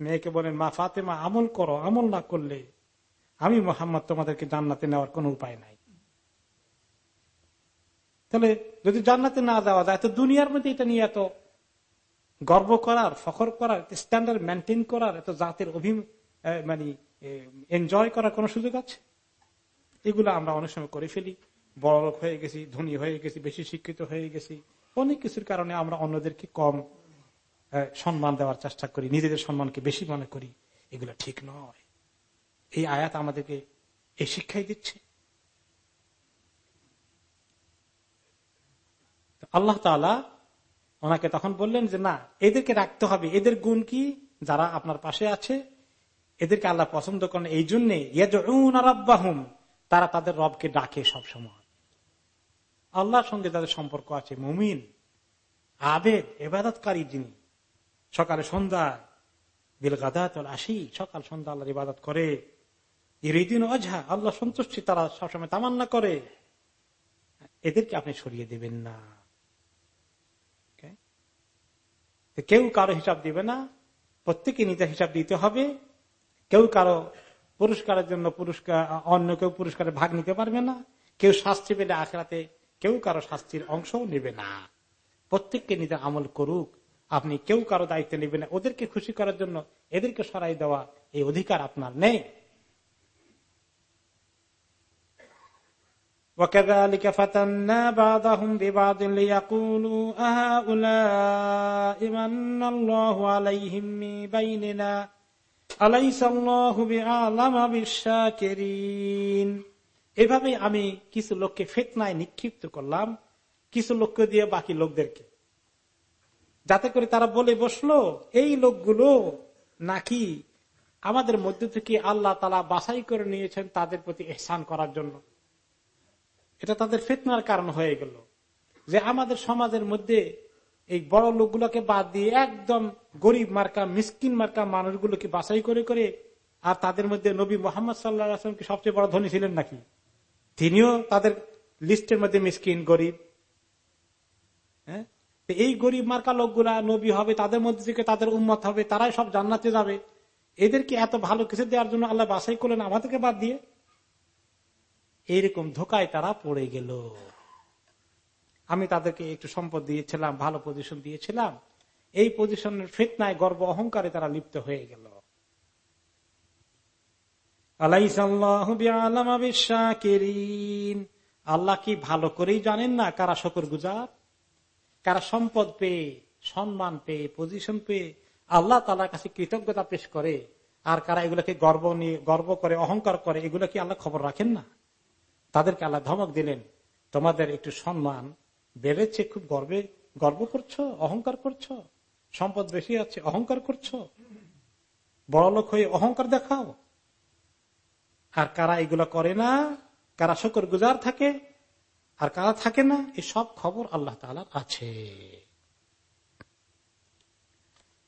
Speaker 1: মেয়েকে বলেন, মা ফাতেমা, আমল করো, আমল না করলে আমি মোহাম্মদ তোমাদেরকে জান্নাতে নেওয়ার কোন উপায় নাই। তাহলে যদি জান্নাতে না যাওয়া যায়, তো দুনিয়ার মধ্যে এটা নিয়ে এত গর্ব করার, ফখর করার স্ট্যান্ডার্ড মেনটেন করার এত জাতের অভি মানে এনজয় করার কোন সুযোগ আছে? এগুলো আমরা অনেক সময় করে ফেলি। বড় লোক হয়ে গেছি, ধনী হয়ে গেছি, বেশি শিক্ষিত হয়ে গেছি। অনেক কিছুর কারণে আমরা অন্যদেরকে কম সম্মান দেওয়ার চেষ্টা করি, নিজেদের সম্মানকে বেশি মনে করি। এগুলো ঠিক নয়। এই আয়াত আমাদেরকে এই শিক্ষাই দিচ্ছে। আল্লাহ তালা ওনাকে তখন বললেন যে, না, এদেরকে রাখতে হবে। এদের গুণ কি? যারা আপনার পাশে আছে, এদেরকে আল্লাহ পছন্দ করেন। এই জন্যে তারা তাদের রবকে ডাকে সব সময় আল্লাহর সঙ্গে তাদের সম্পর্ক আছে, মুমিন, আবেদ এবাদতকারী যিনি, সকালে সন্ধ্যায় বিল গাদাত আসি সকাল সন্ধ্যা আল্লাহর ইবাদত করে। ইরিদিন অঝা আল্লাহ সন্তুষ্টি তারা সবসময় তামান্না করে। এদেরকে আপনি সরিয়ে দেবেন না। কেউ কারও হিসাব দিবে না প্রত্যেকে নিজের হিসাব দিতে হবে। কেউ কারও পুরস্কারের জন্য পুরস্কার, অন্য কেউ পুরস্কারে ভাগ নিতে পারবে না। কেউ শাস্তি পেলে আখড়াতে কেউ কারও শাস্তির অংশও নেবে না। প্রত্যেককে নিজের আমল করুক। আপনি কেউ কারও দায়িত্ব নেবেন ওদেরকে খুশি করার জন্য এদেরকে সরাই দেওয়া এই অধিকার আপনার নেই। وكذلك فتنا بعضهم ببعض ليقولوا أهؤلاء من الله عليهم من بيننا أليس الله بعالم بالشاكرين এভাবে আমি কিছু লোককে ফেতনায় নিক্ষিপ্ত করলাম কিছু লোককে দিয়ে বাকি লোকদেরকে যাতে করে তারা বলে বসলো এই লোকগুলো নাকি আমাদের মধ্যে থেকে আল্লাহ তালা বাছাই করে নিয়েছেন তাদের প্রতি এহসান করার জন্য এটা তাদের ফেতনার কারণ হয়ে গেল। যে আমাদের সমাজের মধ্যে এই বড় লোকগুলোকে বাদ দিয়ে একদম গরিব মার্কা, মিসকিন মার্কা মানুষগুলোকে বাছাই করে করে আর তাদের মধ্যে নবী মোহাম্মদ সাল্লাহ আসলামকে সবচেয়ে বড় ধনী ছিলেন নাকি? তিনিও তাদের লিস্টের মধ্যে মিসকিন, গরিব। হ্যাঁ? এই গরিব মার্কা লোকগুলা নবী হবে, তাদের মধ্যে থেকে তাদের উন্মত হবে, তারাই সব জান্নাতে যাবে। এদেরকে এত ভালো কিছু দেওয়ার জন্য আল্লাহ বাছাই করলেন আমাদেরকে বাদ দিয়ে। এইরকম ধোকায় তারা পড়ে গেল। আমি তাদেরকে একটু সম্পদ দিয়েছিলাম, ভালো পজিশন দিয়েছিলাম। এই পজিশনের ফিতনায়, গর্ব, অহংকারে তারা লিপ্ত হয়ে গেল। আল্লাহ কি ভালো করেই জানেন না কারা শকর গুজার কারা সম্পদ পেয়ে, সম্মান পেয়ে পজিশন পেয়ে আল্লাহ তালার কাছে কৃতজ্ঞতা পেশ করে? আর কারা এগুলোকে গর্ব নিয়ে, গর্ব করে, অহংকার করে, এগুলো কি আল্লাহ খবর রাখেন না? তাদেরকে আল্লাহ ধমক দিলেন, তোমাদের একটু সম্মান বেড়েছে, খুব গর্বে, গর্ব করছ, অহংকার করছ, সম্পদ বেশি আছে, অহংকার করছ। বড় লোক হয়ে অহংকার দেখাও। আর কারা এগুলো করে না, কারা শকর গুজার থাকে, আর কারা থাকে না এই সব খবর আল্লাহ তালার আছে।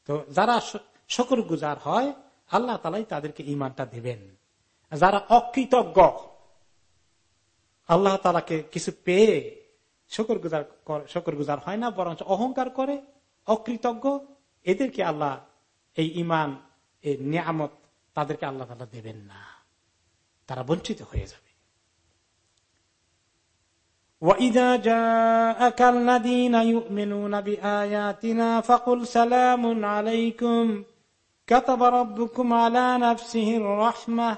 Speaker 1: তো যারা শকর গুজার হয়, আল্লাহ তালাই তাদেরকে ইমানটা দেবেন। যারা অকৃতজ্ঞ আল্লাহ তালাকে কিছু পেয়ে শকর গুজার শকর গুজার হয় না বরঞ্চ অহংকার করে অকৃতজ্ঞ এদেরকে আল্লাহ এই ইমান এই নিয়ামত তাদেরকে আল্লাহ তালা দেবেন না তারা বঞ্চিত হয়ে যাবে وَإِذَا جَاءَكَ الَّذِينَ يُؤْمِنُونَ بِآيَاتِنَا فَقُلْ سَلَامٌ عَلَيْكُمْ كَتَبَ رَبُّكُمْ عَلَى نَفْسِهِ الرَّحْمَةِ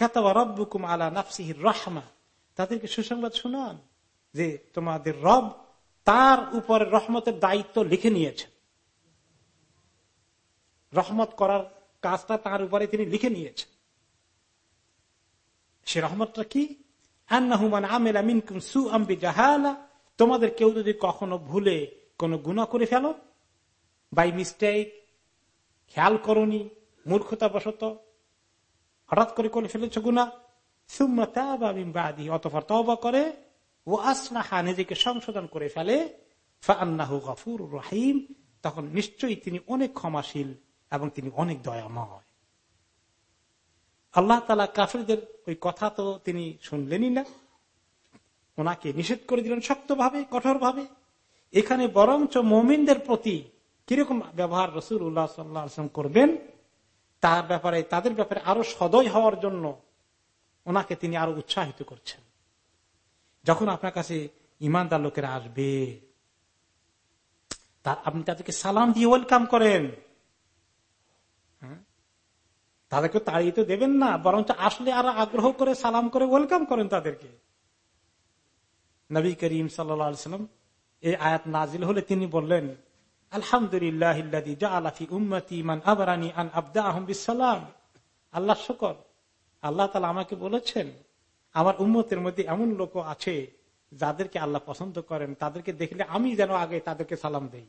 Speaker 1: রব্বুকুম আলা নাফসিহির রহমা। তাদেরকে সুসংবাদ শুনান যে তোমাদের রব তার উপরে রহমতের দায়িত্ব লিখে রহমত করার কাজটা তার উপরে তিনি লিখে সে রহমতটা কি? তোমাদের কেউ যদি কখনো ভুলে কোন গুণা করে ফেলো, বাই মিস্টেক, খেয়াল করনি মূর্খতা বশত হঠাৎ করে করে ফেলেছ সুম্মাদি অতফর তবা করে ও নিজেকে সংশোধন করে ফেলে গফুর রহিম, তখন নিশ্চয়ই তিনি অনেক ক্ষমাশীল এবং তিনি অনেক দয়াময়। আল্লাহ তালা কাফিরদের ওই কথা তো তিনি শুনলেনই না। ওনাকে নিষেধ করে দিলেন শক্তভাবে, কঠোরভাবে। এখানে বরঞ্চ মোমিনদের প্রতি কীরকম ব্যবহার রসুল উল্লাহ সাল্লাম করবেন তার ব্যাপারে, তাদের ব্যাপারে আরও সদয় হওয়ার জন্য ওনাকে তিনি আরও উৎসাহিত করছেন। যখন আপনার কাছে ইমানদার লোকেরা আসবে, তার আপনি তাদেরকে সালাম দিয়ে ওয়েলকাম করেন। হ্যাঁ? তাদেরকে তাড়িয়ে তো দেবেন না, বরঞ্চ আসলে আরও আগ্রহ করে সালাম করে ওয়েলকাম করেন তাদেরকে। নবী করিম সাল্লাম এই আয়াত নাজিল হলে তিনি বললেন আলহামদুলিল্লাহ আল্লাহ শকর। আল্লাহ তালা আমাকে বলেছেন, আমার উম্মতের মধ্যে এমন লোক আছে যাদেরকে আল্লাহ পছন্দ করেন, তাদেরকে দেখলে আমি যেন আগে তাদেরকে সালাম দেই।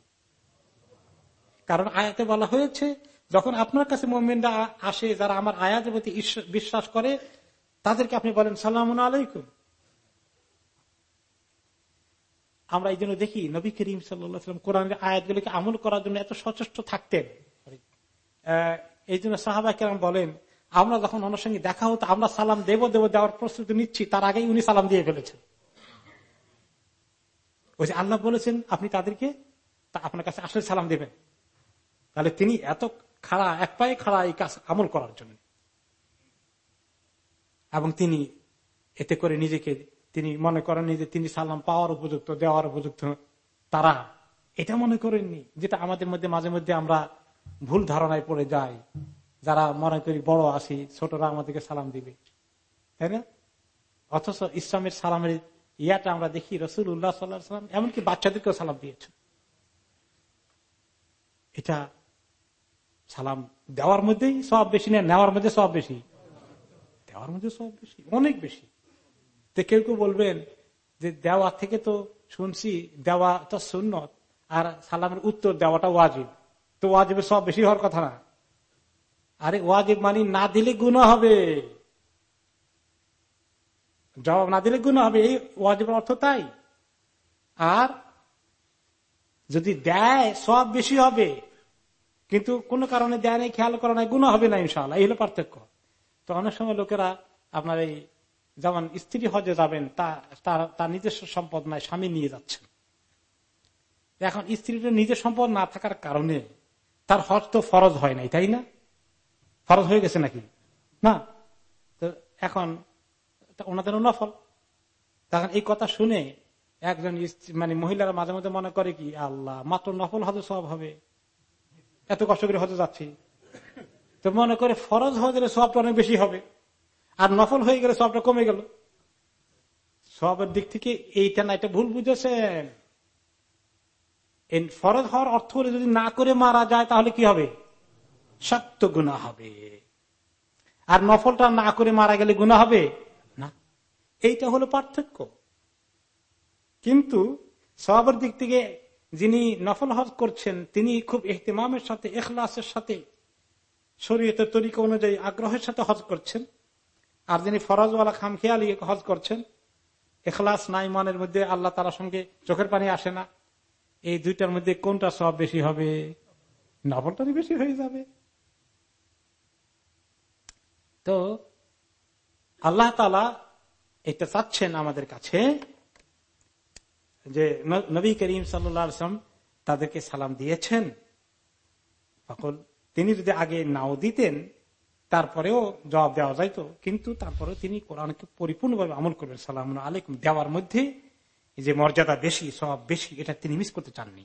Speaker 1: কারণ আয়াতে বলা হয়েছে, যখন আপনার কাছে মোমেনরা আসে, যারা আমার আয়াতের প্রতি বিশ্বাস করে, তাদেরকে আপনি বলেন সালাম আলাইকুম। আমরা এই জন্য দেখি নবী করিম সাল্লাম কোরআনের আয়াতগুলিকে আমল করার জন্য এত সচেষ্ট থাকতেন। এই জন্য সাহাবা কেরাম বলেন, আমরা যখন ওনার সঙ্গে দেখা হতো, আমরা সালাম দেব দেব দেওয়ার প্রস্তুতি নিচ্ছি, তার আগেই উনি সালাম দিয়ে ফেলেছেন। ওই যে আল্লাহ বলেছেন, আপনি তাদেরকে আপনার কাছে আসলে সালাম দেবেন। তাহলে তিনি এত খাড়া, এক পায়ে খাড়া এই কাজ আমল করার জন্য। এবং তিনি এতে করে নিজেকে তিনি মনে করেননি যে তিনি সালাম পাওয়ার উপযুক্ত, দেওয়ার উপযুক্ত তারা। এটা মনে করেননি, যেটা আমাদের মধ্যে মাঝে মধ্যে আমরা ভুল ধারণায় পড়ে যাই। যারা মনে করি বড় আসি ছোটরা আমাদেরকে সালাম দিবে। তাই না? অথচ ইসলামের সালামের ইয়াটা আমরা দেখি রসুল উল্লাহ সাল্লাম এমনকি বাচ্চাদেরকেও সালাম দিয়েছে এটা সালাম দেওয়ার মধ্যেই সব বেশি না নেওয়ার মধ্যে সব বেশি? দেওয়ার মধ্যে সব বেশি, অনেক বেশি। তো কেউ কেউ বলবেন যে দেওয়া থেকে তো শুনছি, দেওয়া তো সুন্নত, আর সালামের উত্তর দেওয়াটা ওয়াজিব। তো ওয়াজিবের সব বেশি হওয়ার কথা না। আরে ওয়াজিব মানি না দিলে গুণা হবে। জবাব না দিলে গুণ হবে, এই ওয়াজিবের অর্থ তাই। আর যদি দেয়, সব বেশি হবে, কিন্তু কোন কারণে দেয় নাই, খেয়াল করা নাই গুণ হবে না ইনশাল্লাহ এই হলো পার্থক্য। তো অনেক সময় লোকেরা আপনার এই যেমন স্ত্রী হজে যাবেন তার নিজস্ব সম্পদ নাই, স্বামী নিয়ে যাচ্ছেন। এখন স্ত্রীর নিজের সম্পদ না থাকার কারণে তার হজ তো ফরজ হয় নাই, তাই না? ফরজ হয়ে গেছে নাকি? না। তো এখন ওনাদের নফল। তখন এই কথা শুনে একজন মানে মহিলারা মাঝে মাঝে মনে করে কি, আল্লাহ, মাত্র নফল হজে সব হবে। এত কষ্ট করে হজে যাচ্ছি। তো মনে করে ফরজ হজের সবটা অনেক বেশি হবে। আর নফল হয়ে গেলে সবটা কমে গেল। সবের দিক থেকে এইটা না, এটা ভুল বুঝেছেন। ফরজ হওয়ার অর্থ হলে যদি না করে মারা যায়, তাহলে কি হবে? সত্য গুণা হবে। আর নফলটা না করে মারা গেলে গুণা হবে? না। এইটা হলো পার্থক্য। কিন্তু সবের দিক থেকে যিনি নফল হজ করছেন, তিনি খুব এহতেমামের সাথে, এখলাসের সাথে শরীয়তের তরিকা অনুযায়ী আগ্রহের সাথে হজ করছেন। আর যিনি ফরজওয়ালা খামখেয়ালি হজ করছেন, এখলাস নাই মনের মধ্যে আল্লাহ তালার সঙ্গে চোখের পানি আসে না। এই দুইটার মধ্যে কোনটা সব বেশি হবে? নফলটারই বেশি হয়ে যাবে। তো আল্লাহ তালা এটা চাচ্ছেন আমাদের কাছে যে নবী করিম সাল্লাম তাদেরকে সালাম দিয়েছেন। তখন তিনি যদি আগে নাও দিতেন তারপরেও জবাব দেওয়া যাইতো কিন্তু তারপরে তিনি কোরআনকে পরিপূর্ণভাবে আমল করবেন। সালাম আলাইকুম। দেওয়ার মধ্যে যে মর্যাদা বেশি সব বেশি, এটা তিনি মিস করতে চাননি।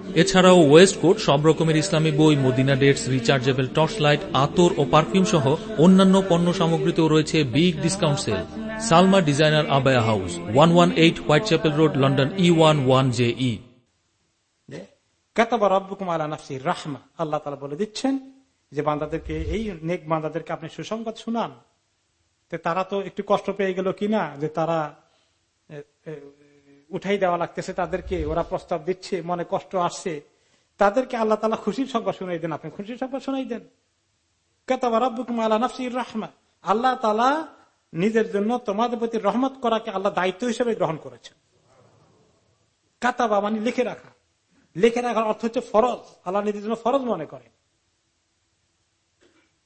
Speaker 2: এছাড়াও ওয়েস্ট কোট সব রকমের ইসলামী বই, Medina dates, rechargeable torch light আতর ও পারফিউম সহ অন্যান্য পণ্য সামগ্রীতেও রয়েছে big discount sale. Salma designer abaya house, one one eight Whitechapel road, London E
Speaker 1: one one J E রাহমা। আল্লাহ তালা বলে দিচ্ছেন যে বান্দাদেরকে, এই নেক বান্দাদেরকে আপনি সুসংবাদ শুনান। তারা তো একটু কষ্ট পেয়ে গেল কিনা যে তারা উঠাই দেওয়া লাগতেছে, তাদেরকে ওরা প্রস্তাব দিচ্ছে, মনে কষ্ট আসছে। তাদেরকে আল্লাহ তালা খুশির সংবাদ শুনাই দেন, আপনি খুশির সংবাদ শুনাই দেন। আল্লাহ তালা নিজের জন্য তোমাদের প্রতি রহমত করাকে আল্লাহ দায়িত্ব হিসেবে গ্রহণ করেছেন। কাতাবা মানে লিখে রাখা। লিখে রাখার অর্থ হচ্ছে ফরজ। আল্লাহ নিজের জন্য ফরজ মনে করে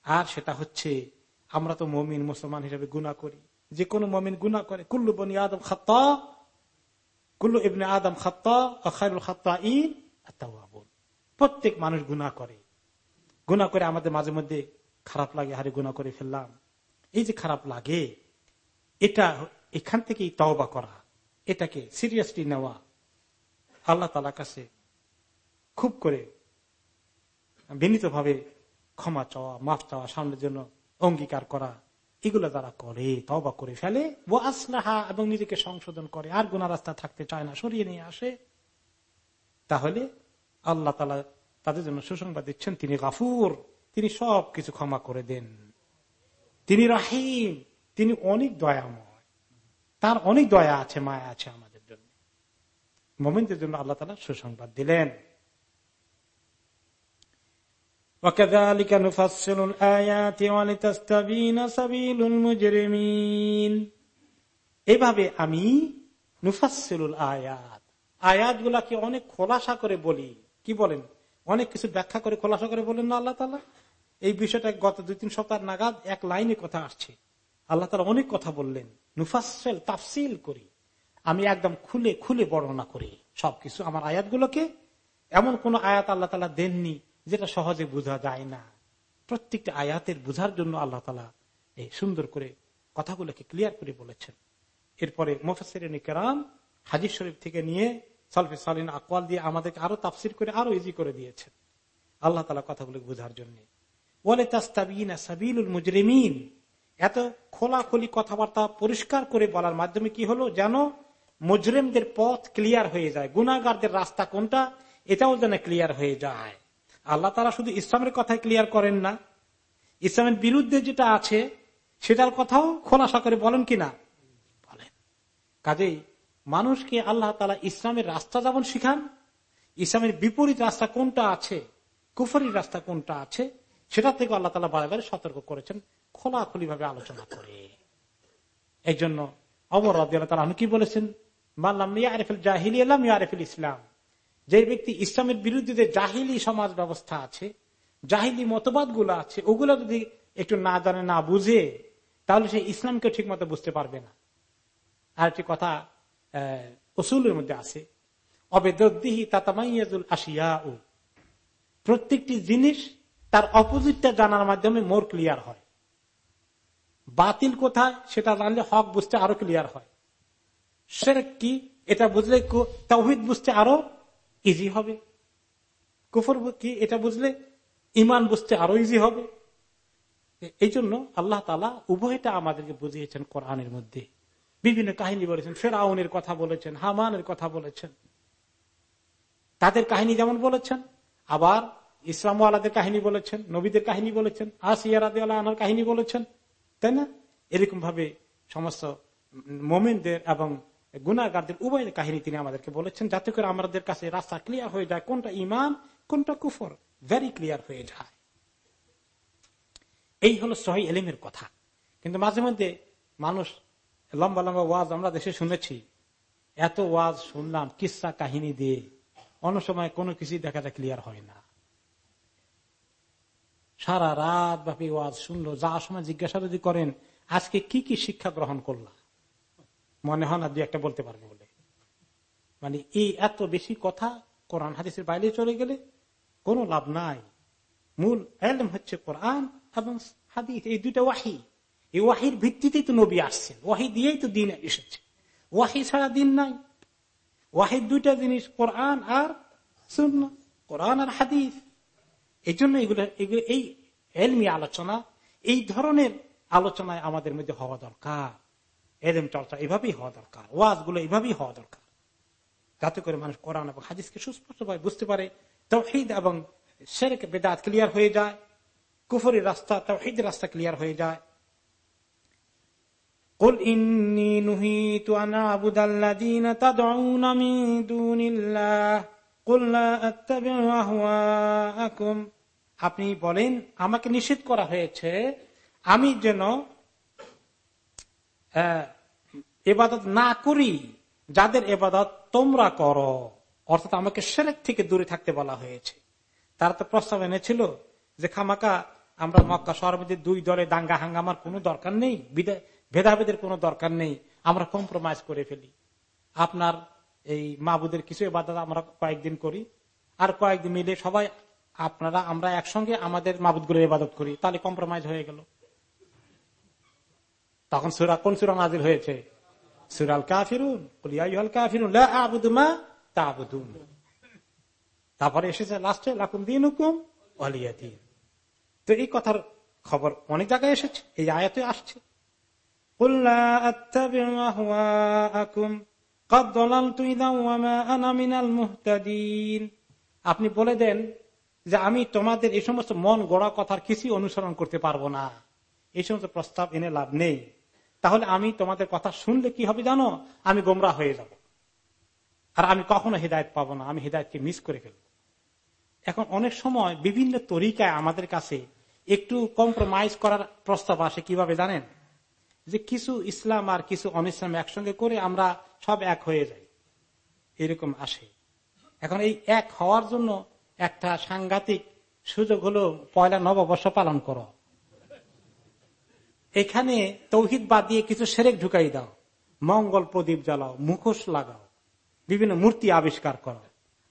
Speaker 1: আর সেটা হচ্ছে, আমরা তো মমিন, মুসলমান হিসেবে গুণা করি। যে কোনো মমিন গুণা করে। কুল্লু বনি খাত্তা কুল্লু ইবনে আদম প্রত্যেক মানুষ গুণা করে। গুণা করে আমাদের মাঝে মধ্যে খারাপ লাগে হারে গুণা করে ফেললাম। এই যে খারাপ লাগে, এটা এখান থেকেই তওবা করা, এটাকে সিরিয়াসলি নেওয়া। আল্লাহ তালা কাছে খুব করে বিনীতভাবে ক্ষমা চাওয়া, মাফ চাওয়া, সামনের জন্য অঙ্গীকার করা। এগুলো যারা করে তবা করে ফেলে ও আসলাহা এবং নিজেকে সংশোধন করে, আর গুনা রাস্তা থাকতে চায় না, সরিয়ে নিয়ে আসে, তাহলে আল্লাহ তালা তাদের জন্য সুসংবাদ দিচ্ছেন, তিনি গাফুর, তিনি সব কিছু ক্ষমা করে দেন। তিনি রাহিম, তিনি অনেক দয়াময়। তার অনেক দয়া আছে, মায়া আছে আমাদের জন্য। মোমেনদের জন্য আল্লাহ তালা সুসংবাদ দিলেন। এভাবে আমি আয়াত আয়াত। গুলাকে অনেক খোলাসা করে বলি। কি বলেন? অনেক কিছু ব্যাখ্যা করে খোলাসা করে বলেন না আল্লাহ তালা এই বিষয়টা গত দুই তিন সপ্তাহ নাগাদ এক লাইনে কথা আসছে। আল্লাহ তালা অনেক কথা বললেন। নুফাসেল তাফসিল করি। আমি একদম খুলে খুলে বর্ণনা করি সবকিছু। আমার আয়াতগুলোকে এমন কোন আয়াত আল্লাহ তালা দেননি যেটা সহজে বোঝা যায় না। প্রত্যেকটা আয়াতের বোঝার জন্য আল্লাহ তালা এই সুন্দর করে কথাগুলোকে ক্লিয়ার করে বলেছেন। এরপরে মোফাসের কেরাম হাজির শরীফ থেকে নিয়ে সলফে সালিন আকওয়াল দিয়ে আমাদেরকে আরও তাফসির করে, আরও ইজি করে দিয়েছেন। আল্লাহ তালা কথাগুলো বোঝার জন্য। বলে তাস্তাবিনা সাবিলুল মুজরিমিন। এত খোলাখুলি কথাবার্তা পরিষ্কার করে বলার মাধ্যমে কি হলো যেন মুজরিমদের পথ ক্লিয়ার হয়ে যায় গুনাগারদের রাস্তা কোনটা, এটাও যেন ক্লিয়ার হয়ে যায়। আল্লাহ তারা শুধু ইসলামের কথাই ক্লিয়ার করেন না। ইসলামের বিরুদ্ধে যেটা আছে, সেটার কথাও খোলাসা করে বলেন কিনা? বলেন। কাজেই মানুষকে আল্লাহ তালা ইসলামের রাস্তা যেমন শিখান, ইসলামের বিপরীত রাস্তা কোনটা আছে, কুফরির রাস্তা কোনটা আছে, সেটা থেকে আল্লাহ তালা বারে বারে সতর্ক করেছেন খোলাখুলি ভাবে আলোচনা করে। এই জন্য অমর তালা কি বলেছেন? মাল্লাম ইয়ারেফিল জাহিলি এলাম ইয়ারেফিল ইসলাম। যে ব্যক্তি ইসলামের বিরুদ্ধে জাহিলি সমাজ ব্যবস্থা আছে, জাহিলি মতবাদ আছে, ওগুলো যদি একটু না জানে, না বুঝে, তাহলে সে ইসলামকে ঠিক মতো বুঝতে পারবে না। আর একটি কথা ওসুলের মধ্যে আছে অবেদিহি তাতামাইয়াজুল আসিয়া ও প্রত্যেকটি জিনিস তার অপোজিটটা জানার মাধ্যমে মোর ক্লিয়ার হয়। বাতিল কোথায়, সেটা জানলে হক বুঝতে আরও ক্লিয়ার হয়। সেরেক কি, এটা বুঝলে তৌহিদ বুঝতে আরও ইজি হবে। কুফর কি এটা বুঝলে? ইমান বুঝতে আরও ইজি হবে। এই জন্য আল্লাহ তালা উভয়টা আমাদেরকে বুঝিয়েছেন কোরআনের মধ্যে। বিভিন্ন কাহিনী বলেছেন, ফেরাউনের কথা বলেছেন, হামানের কথা বলেছেন। তাদের কাহিনী যেমন বলেছেন, আবার ইসলাম আলাদের কাহিনী বলেছেন, নবীদের কাহিনী বলেছেন আল্লাহর কাহিনী বলেছেন, তাই না? এরকম ভাবে সমস্ত মোমেনদের এবং গুনাগারদের উভয় কাহিনী তিনি আমাদেরকে বলেছেন, যাতে করে আমাদের কাছে রাস্তা ক্লিয়ার হয়ে যায় কোনটা ইমান কোনটা কুফর। ভেরি ক্লিয়ার হয়ে যায়। এই হলো সহি এলিমের কথা। কিন্তু মাঝে মধ্যে মানুষ, লম্বা লম্বা ওয়াজ আমরা দেশে শুনেছি। এত ওয়াজ শুনলাম কিসা কাহিনী দিয়ে। অন্য সময় কোনো কিছুই দেখা যায় ক্লিয়ার হয় না। সারা রাত ব্যাপী ওয়াজ শুনলো। যা সময় জিজ্ঞাসা যদি করেন, আজকে কি কি শিক্ষা গ্রহণ করলাম মনে হয় না দু একটা বলতে পারব বলে। মানে এই এত বেশি কথা কোরআন হাদিসের বাইরে চলে গেলে কোনো লাভ নাই। মূল এলম হচ্ছে কোরআন এবং হাদিস, এই দুইটা ওয়াহি। এই ওয়াহির ভিত্তিতেই তো নবী আসছেন। ওয়াহি দিয়েই তো দিন এসেছে। ওয়াহি ছাড়া দিন নাই। ওয়াহির দুইটা জিনিস, কোরআন আর শূন্য কোরআন আর হাদিস। এই জন্য এগুলো, এই এলমি আলোচনা, এই ধরনের আলোচনায় আমাদের মধ্যে হওয়া দরকার। এলেম চর্চা এভাবেই হওয়া দরকার ওয়াজ গুলো এভাবেই হওয়া দরকার যাতে করে মানুষ কোরআন এবং হাদিসকে সুস্পষ্টভাবে বুঝতে পারে তৌহিদ এবং শেরেক বেদাত ক্লিয়ার হয়ে যায় কুফরের রাস্তা তৌহিদ রাস্তা ক্লিয়ার হয়ে যায় قل إني نهيت أن أعبد الذين تدعون من دون الله قل لا أتبع أهواءكم আপনি বলেন আমাকে নিষেধ করা হয়েছে আমি যেন এবাদত না করি, যাদের এবাদত তোমরা করো, অর্থাৎ আমাকে সেরেক থেকে দূরে থাকতে বলা হয়েছে। তারা তো প্রস্তাব এনেছিল যে, খামাকা, আমরা মক্কা শহর মধ্যে দুই দলে দাঙ্গা হাঙ্গামার কোনো দরকার নেই ভেদাভেদের কোনো দরকার নেই, আমরা কম্প্রোমাইজ করে ফেলি। আপনার এই মাবুদের কিছু এবাদত আমরা কয়েকদিন করি, আর কয়েকদিন মিলে সবাই আপনারা, আমরা একসঙ্গে আমাদের মাবুদগুলোর ইবাদত করি, তাহলে কম্প্রোমাইজ হয়ে গেল। তখন সুরা, কোন সুরা নাজির হয়েছে? সুরাল কাফিরুন কাফিরুন আবুদুমা তাবুদুন তারপরে এসেছে লাস্টে লাকুম দিন হুকুম অলিয়াদিন তো এই কথার খবর অনেক জায়গায় এসেছে, এই আয়াতে আসছে। আপনি বলে দেন যে আমি তোমাদের এই সমস্ত মন গড়া কথার কিছু অনুসরণ করতে পারব না। এই সমস্ত প্রস্তাব এনে লাভ নেই। তাহলে আমি তোমাদের কথা শুনলে কি হবে জানো? আমি গোমরা হয়ে যাব। আর আমি কখনো হৃদায়ত পাবো না, আমি হৃদায়তকে মিস করে ফেলব। এখন অনেক সময় বিভিন্ন তরিকায় আমাদের কাছে একটু কম্প্রোমাইজ করার প্রস্তাব আসে কীভাবে জানেন? যে কিছু ইসলাম আর কিছু অনিসলাম একসঙ্গে করে আমরা সব এক হয়ে যাই। এরকম আসে। এখন এই এক হওয়ার জন্য একটা সাংঘাতিক সুযোগ হলো পয়লা নববর্ষ পালন করো। এখানে তৌহিদ বাদ দিয়ে কিছু সেরেক ঢুকাই দাও। মঙ্গল প্রদীপ জ্বালাও, মুখোশ লাগাও, বিভিন্ন মূর্তি আবিষ্কার করো।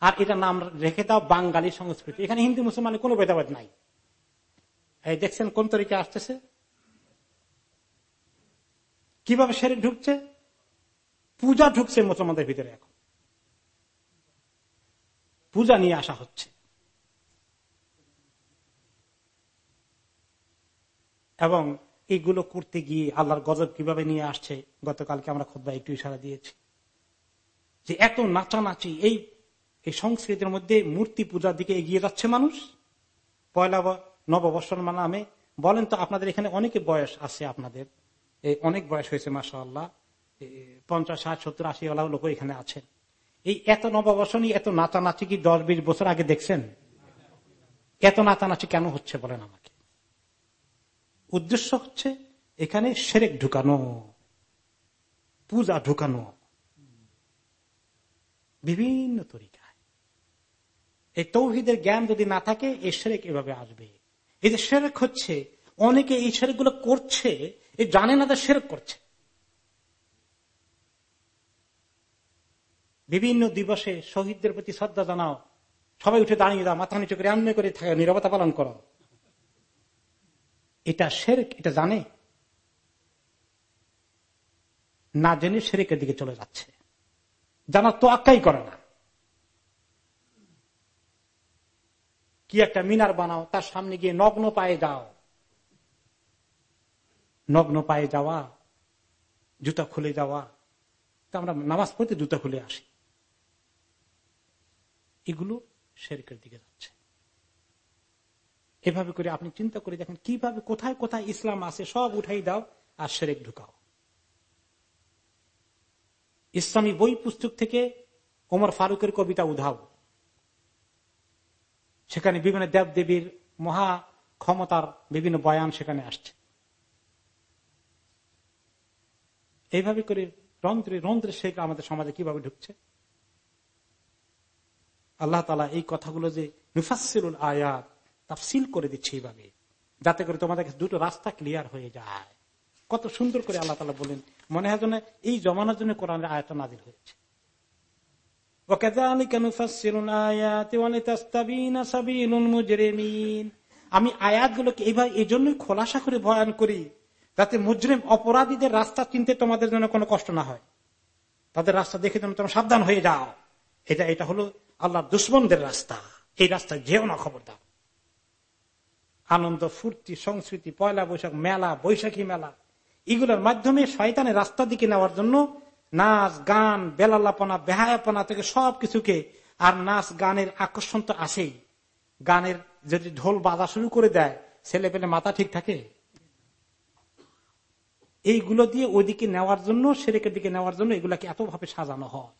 Speaker 1: আর এটা নাম রেখে দাও, বাঙালি সংস্কৃতি। এখানে হিন্দু মুসলমানের কোনো ভেদাভেদ নাই। এই দেখছেন কোন তরিকে আসতেছে? কীভাবে সেরে ঢুকছে? পূজা ঢুকছে মুসলমানদের ভিতরে এখন। পূজা নিয়ে আসা হচ্ছে। এবং এইগুলো করতে গিয়ে আল্লাহর গজব কীভাবে নিয়ে আসছে, গতকালকে আমরা খোদ্া একটু ইশারা দিয়েছি। যে এত নাচানাচি, এই এই সংস্কৃতির মধ্যে মূর্তি পূজার দিকে এগিয়ে যাচ্ছে মানুষ। পয়লা নববর্ষণ নামে বলেন তো আপনাদের এখানে অনেকে বয়স আছে আপনাদের। অনেক বয়স হয়েছে মাসা আল্লাহ পঞ্চাশ, ষাট, সত্তর, আশি ওলা লোক এখানে আছেন এই এত নববর্ষণই এত নাচানাচি কি দশ, বিশ বছর আগে দেখছেন? এত নাচানাচি কেন হচ্ছে বলেন আমাকে। উদ্দেশ্য হচ্ছে এখানে সেরেক ঢুকানো, পূজা ঢুকানো। বিভিন্ন তরিকায়। এই তৌহিদের জ্ঞান যদি না থাকে, এই সেরেক এভাবে আসবে। এই যে সেরেক হচ্ছে, অনেকে এই সেরেকগুলো করছে, এই জানে না সেরেক করছে। বিভিন্ন দিবসে শহীদদের প্রতি শ্রদ্ধা জানাও। সবাই উঠে দাঁড়িয়ে দাও, মাথা নিচু করে এমনি করে থাকে, নিরবতা পালন করো। এটা শেরেক, এটা জানে। না জেনে শেরেকের দিকে চলে যাচ্ছে। জানার তো আক্কাই করে না। কি একটা মিনার বানাও, তার সামনে গিয়ে নগ্ন পায়ে যাও। নগ্ন পায়ে যাওয়া, জুতা খুলে যাওয়া। তা আমরা নামাজ পড়তে জুতা খুলে আসি। এগুলো শেরকের দিকে যাচ্ছে। এভাবে করে আপনি চিন্তা করে দেখেন কীভাবে কোথায় কোথায় ইসলাম আছে, সব উঠাই দাও আর শেরেক ঢুকাও। ইসলামী বই পুস্তক থেকে ওমর ফারুকের কবিতা উধাও। সেখানে বিভিন্ন দেব দেবীর মহা ক্ষমতার বিভিন্ন বয়ান সেখানে আসছে। এইভাবে করে রন্ধ্রে রন্ধ্রে শেখ আমাদের সমাজে কীভাবে ঢুকছে? আল্লাহ তালা এই কথাগুলো যে মুফাসিরুল আয়াত তাফসিল করে দিচ্ছে এইভাবে, যাতে করে তোমাদের দুটো রাস্তা ক্লিয়ার হয়ে যায়। কত সুন্দর করে আল্লাহ তালা বলেন, মনে হয় যেন এই জমানার জন্য কোরআনের আয়াতটা নাজির হয়েছে। আমি আয়াতগুলোকে এইভাবে এই জন্যই খোলাসা করে বয়ান করি, যাতে মুজরিম অপরাধীদের রাস্তা চিনতে তোমাদের জন্য কোনো কষ্ট না হয়। তাদের রাস্তা দেখে যেন তোমরা সাবধান হয়ে যাও। এটা এটা হলো আল্লাহ দুশ্মনদের রাস্তা। এই রাস্তায় যেও না খবরদার। আনন্দ, ফুর্তি, সংস্কৃতি, পয়লা বৈশাখ, মেলা, বৈশাখী মেলা। এগুলোর মাধ্যমে শয়তানের রাস্তার দিকে নেওয়ার জন্য নাচ, গান, বেলালাপনা, বেহায়াপনা থেকে সব কিছুকে আর নাচ গানের আকর্ষণ তো আসেই। গানের যদি ঢোল বাজা শুরু করে দেয়, ছেলে পেলে মাথা ঠিক থাকে? এইগুলো দিয়ে ওইদিকে নেওয়ার জন্য, সেরেকের দিকে নেওয়ার জন্য এগুলাকে এতভাবে সাজানো হয়।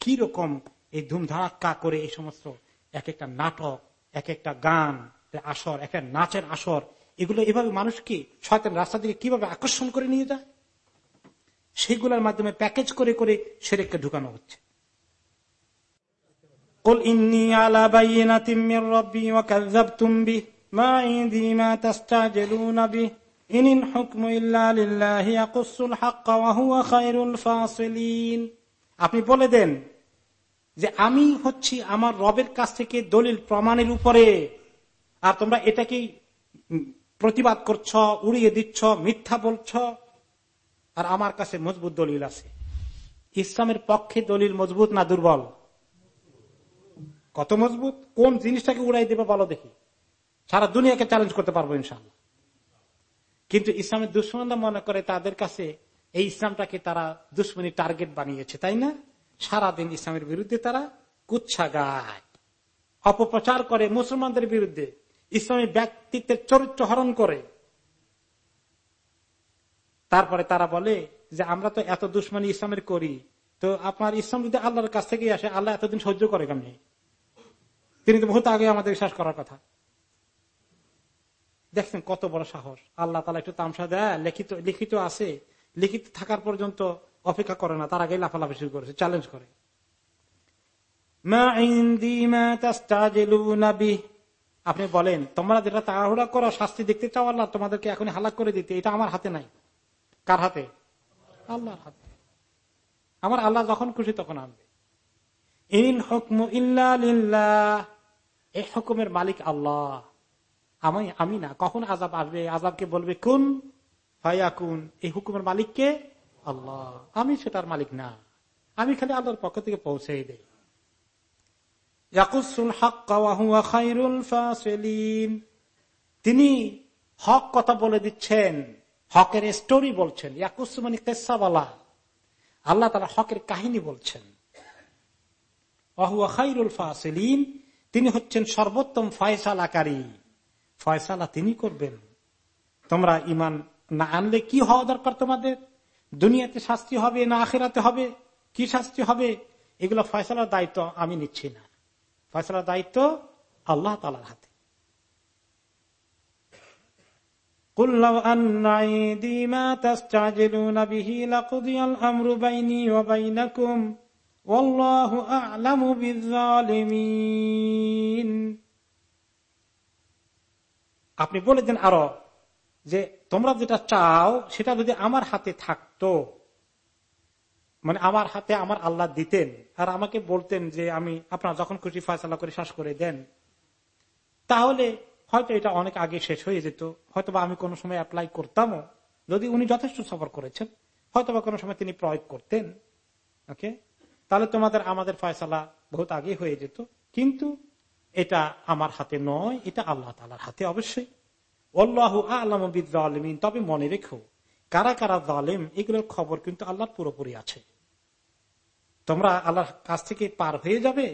Speaker 1: কি রকম এই ধুমধাক্কা করে এই সমস্ত এক একটা নাটক, এক একটা গান আসর একটা নাচের আসর, এগুলো এভাবে মানুষকে সয়তান রাস্তা দিকে কীভাবে আকর্ষণ করে নিয়ে যায়? সেইগুলোর মাধ্যমে প্যাকেজ করে করে সেরেককে ঢুকানো হচ্ছে। আপনি বলে দেন যে আমি হচ্ছি আমার রবের কাছ থেকে দলিল প্রমাণের উপরে। আর তোমরা এটাকেই প্রতিবাদ করছ, উড়িয়ে দিচ্ছ, মিথ্যা বলছ। আর আমার কাছে মজবুত দলিল আছে। ইসলামের পক্ষে দলিল মজবুত না দুর্বল? কত মজবুত? কোন জিনিসটাকে উড়াই দেবে বলো দেখি। সারা দুনিয়াকে চ্যালেঞ্জ করতে পারব ইনশাল্লাহ কিন্তু ইসলামের দুশ্মনরা মনে করে তাদের কাছে এই ইসলামটাকে তারা দুশ্মনী টার্গেট বানিয়েছে, তাই না? সারাদিন ইসলামের বিরুদ্ধে তারা কুচ্ছা গায় অপপ্রচার করে মুসলমানদের বিরুদ্ধে। ইসলামী ব্যক্তিত্বের চরিত্র হরণ করে। তারপরে তারা বলে যে, আমরা তো এত দুশ্মনী ইসলামের করি। তো আপনার ইসলাম যদি আল্লাহর কাছ থেকে আসে, আল্লাহ এতদিন সহ্য করে কেমনি? তিনি তো বহুত আগে আমাদের বিশ্বাস করার কথা। দেখছেন কত বড় সাহস। আল্লাহ তালা একটু তামসা দেয়, লিখিত লিখিত আছে। লিখিত থাকার পর্যন্ত অপেক্ষা করে না, তার আগে লাফালাফি শুরু করেছে চ্যালেঞ্জ করে। আপনি বলেন, তোমরা যেটা তাড়াহুড়া করো, শাস্তি দেখতে চাও আল্লাহ, তোমাদেরকে এখন হালাক করে দিতে। এটা আমার হাতে নাই। কার হাতে? আল্লাহর হাতে। আমার আল্লাহ যখন খুশি তখন আনবে। ইন হুকম ইল্লা এই হুকুমের মালিক আল্লাহ। আমি আমি না। কখন আজাব আসবে? আজাবকে বলবে, কোন এই হুকুমের মালিককে আল্লাহ। আমি সেটার মালিক না। আমি খালি আল্লাহর পক্ষ থেকে পৌঁছে দেই। তিনি হক কথা বলে দিচ্ছেন, হকের স্টোরি বলছেন। ইয়াকুস মানে কেসা বলা আল্লাহ তারা হকের কাহিনী বলছেন। তিনি হচ্ছেন সর্বোত্তম ফয়সালাকারী। ফয়সালা তিনি করবেন। তোমরা ইমান না আনলে কি হওয়া দরকার তোমাদের? দুনিয়াতে শাস্তি হবে না আখেরাতে হবে? কি শাস্তি হবে? এগুলো ফয়সালার দায়িত্ব আমি নিচ্ছি না। ফয়সলার দায়িত্ব আল্লাহ তালার হাতে। আপনি বলে দেন আরও যে তোমরা যেটা চাও সেটা যদি আমার হাতে থাকতো মানে আমার হাতে আমার আল্লাহ দিতেন আর আমাকে বলতেন যে আমি আপনার যখন খুশি ফয়সলা করে শ্বাস করে দেন। তাহলে হয়তো এটা অনেক আগে শেষ হয়ে যেত হয়তো আমি কোনো সময় অ্যাপ্লাই করতামও। যদি উনি যথেষ্ট সফর করেছেন হয়তো বা কোনো সময় তিনি প্রয়োগ করতেন। ওকে তাহলে তোমাদের, আমাদের ফয়সালা বহুত আগে হয়ে যেত। কিন্তু এটা আমার হাতে নয়, এটা আল্লাহ তালার হাতে অবশ্যই। অল্লাহ আলমিন তবে মনে রেখো কারা কারা জালেম, এগুলোর খবর কিন্তু আল্লাহ পুরোপুরি আছে। তোমরা আল্লাহর কাছ থেকে পার হয়ে যাবে,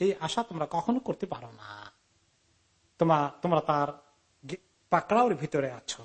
Speaker 1: এই আশা তোমরা কখনো করতে পারো না। তোমরা তার পাকড়াওর ভিতরে আছো।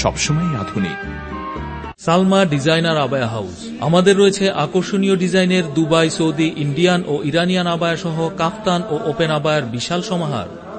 Speaker 3: সবসময় আধুনিক।
Speaker 2: Salma designer abaya house. আমাদের রয়েছে আকর্ষণীয় ডিজাইনের দুবাই, সৌদি, ইন্ডিয়ান ও ইরানিয়ান আবায়া সহ কাফতান ও ওপেন আবায়ের বিশাল সমাহার।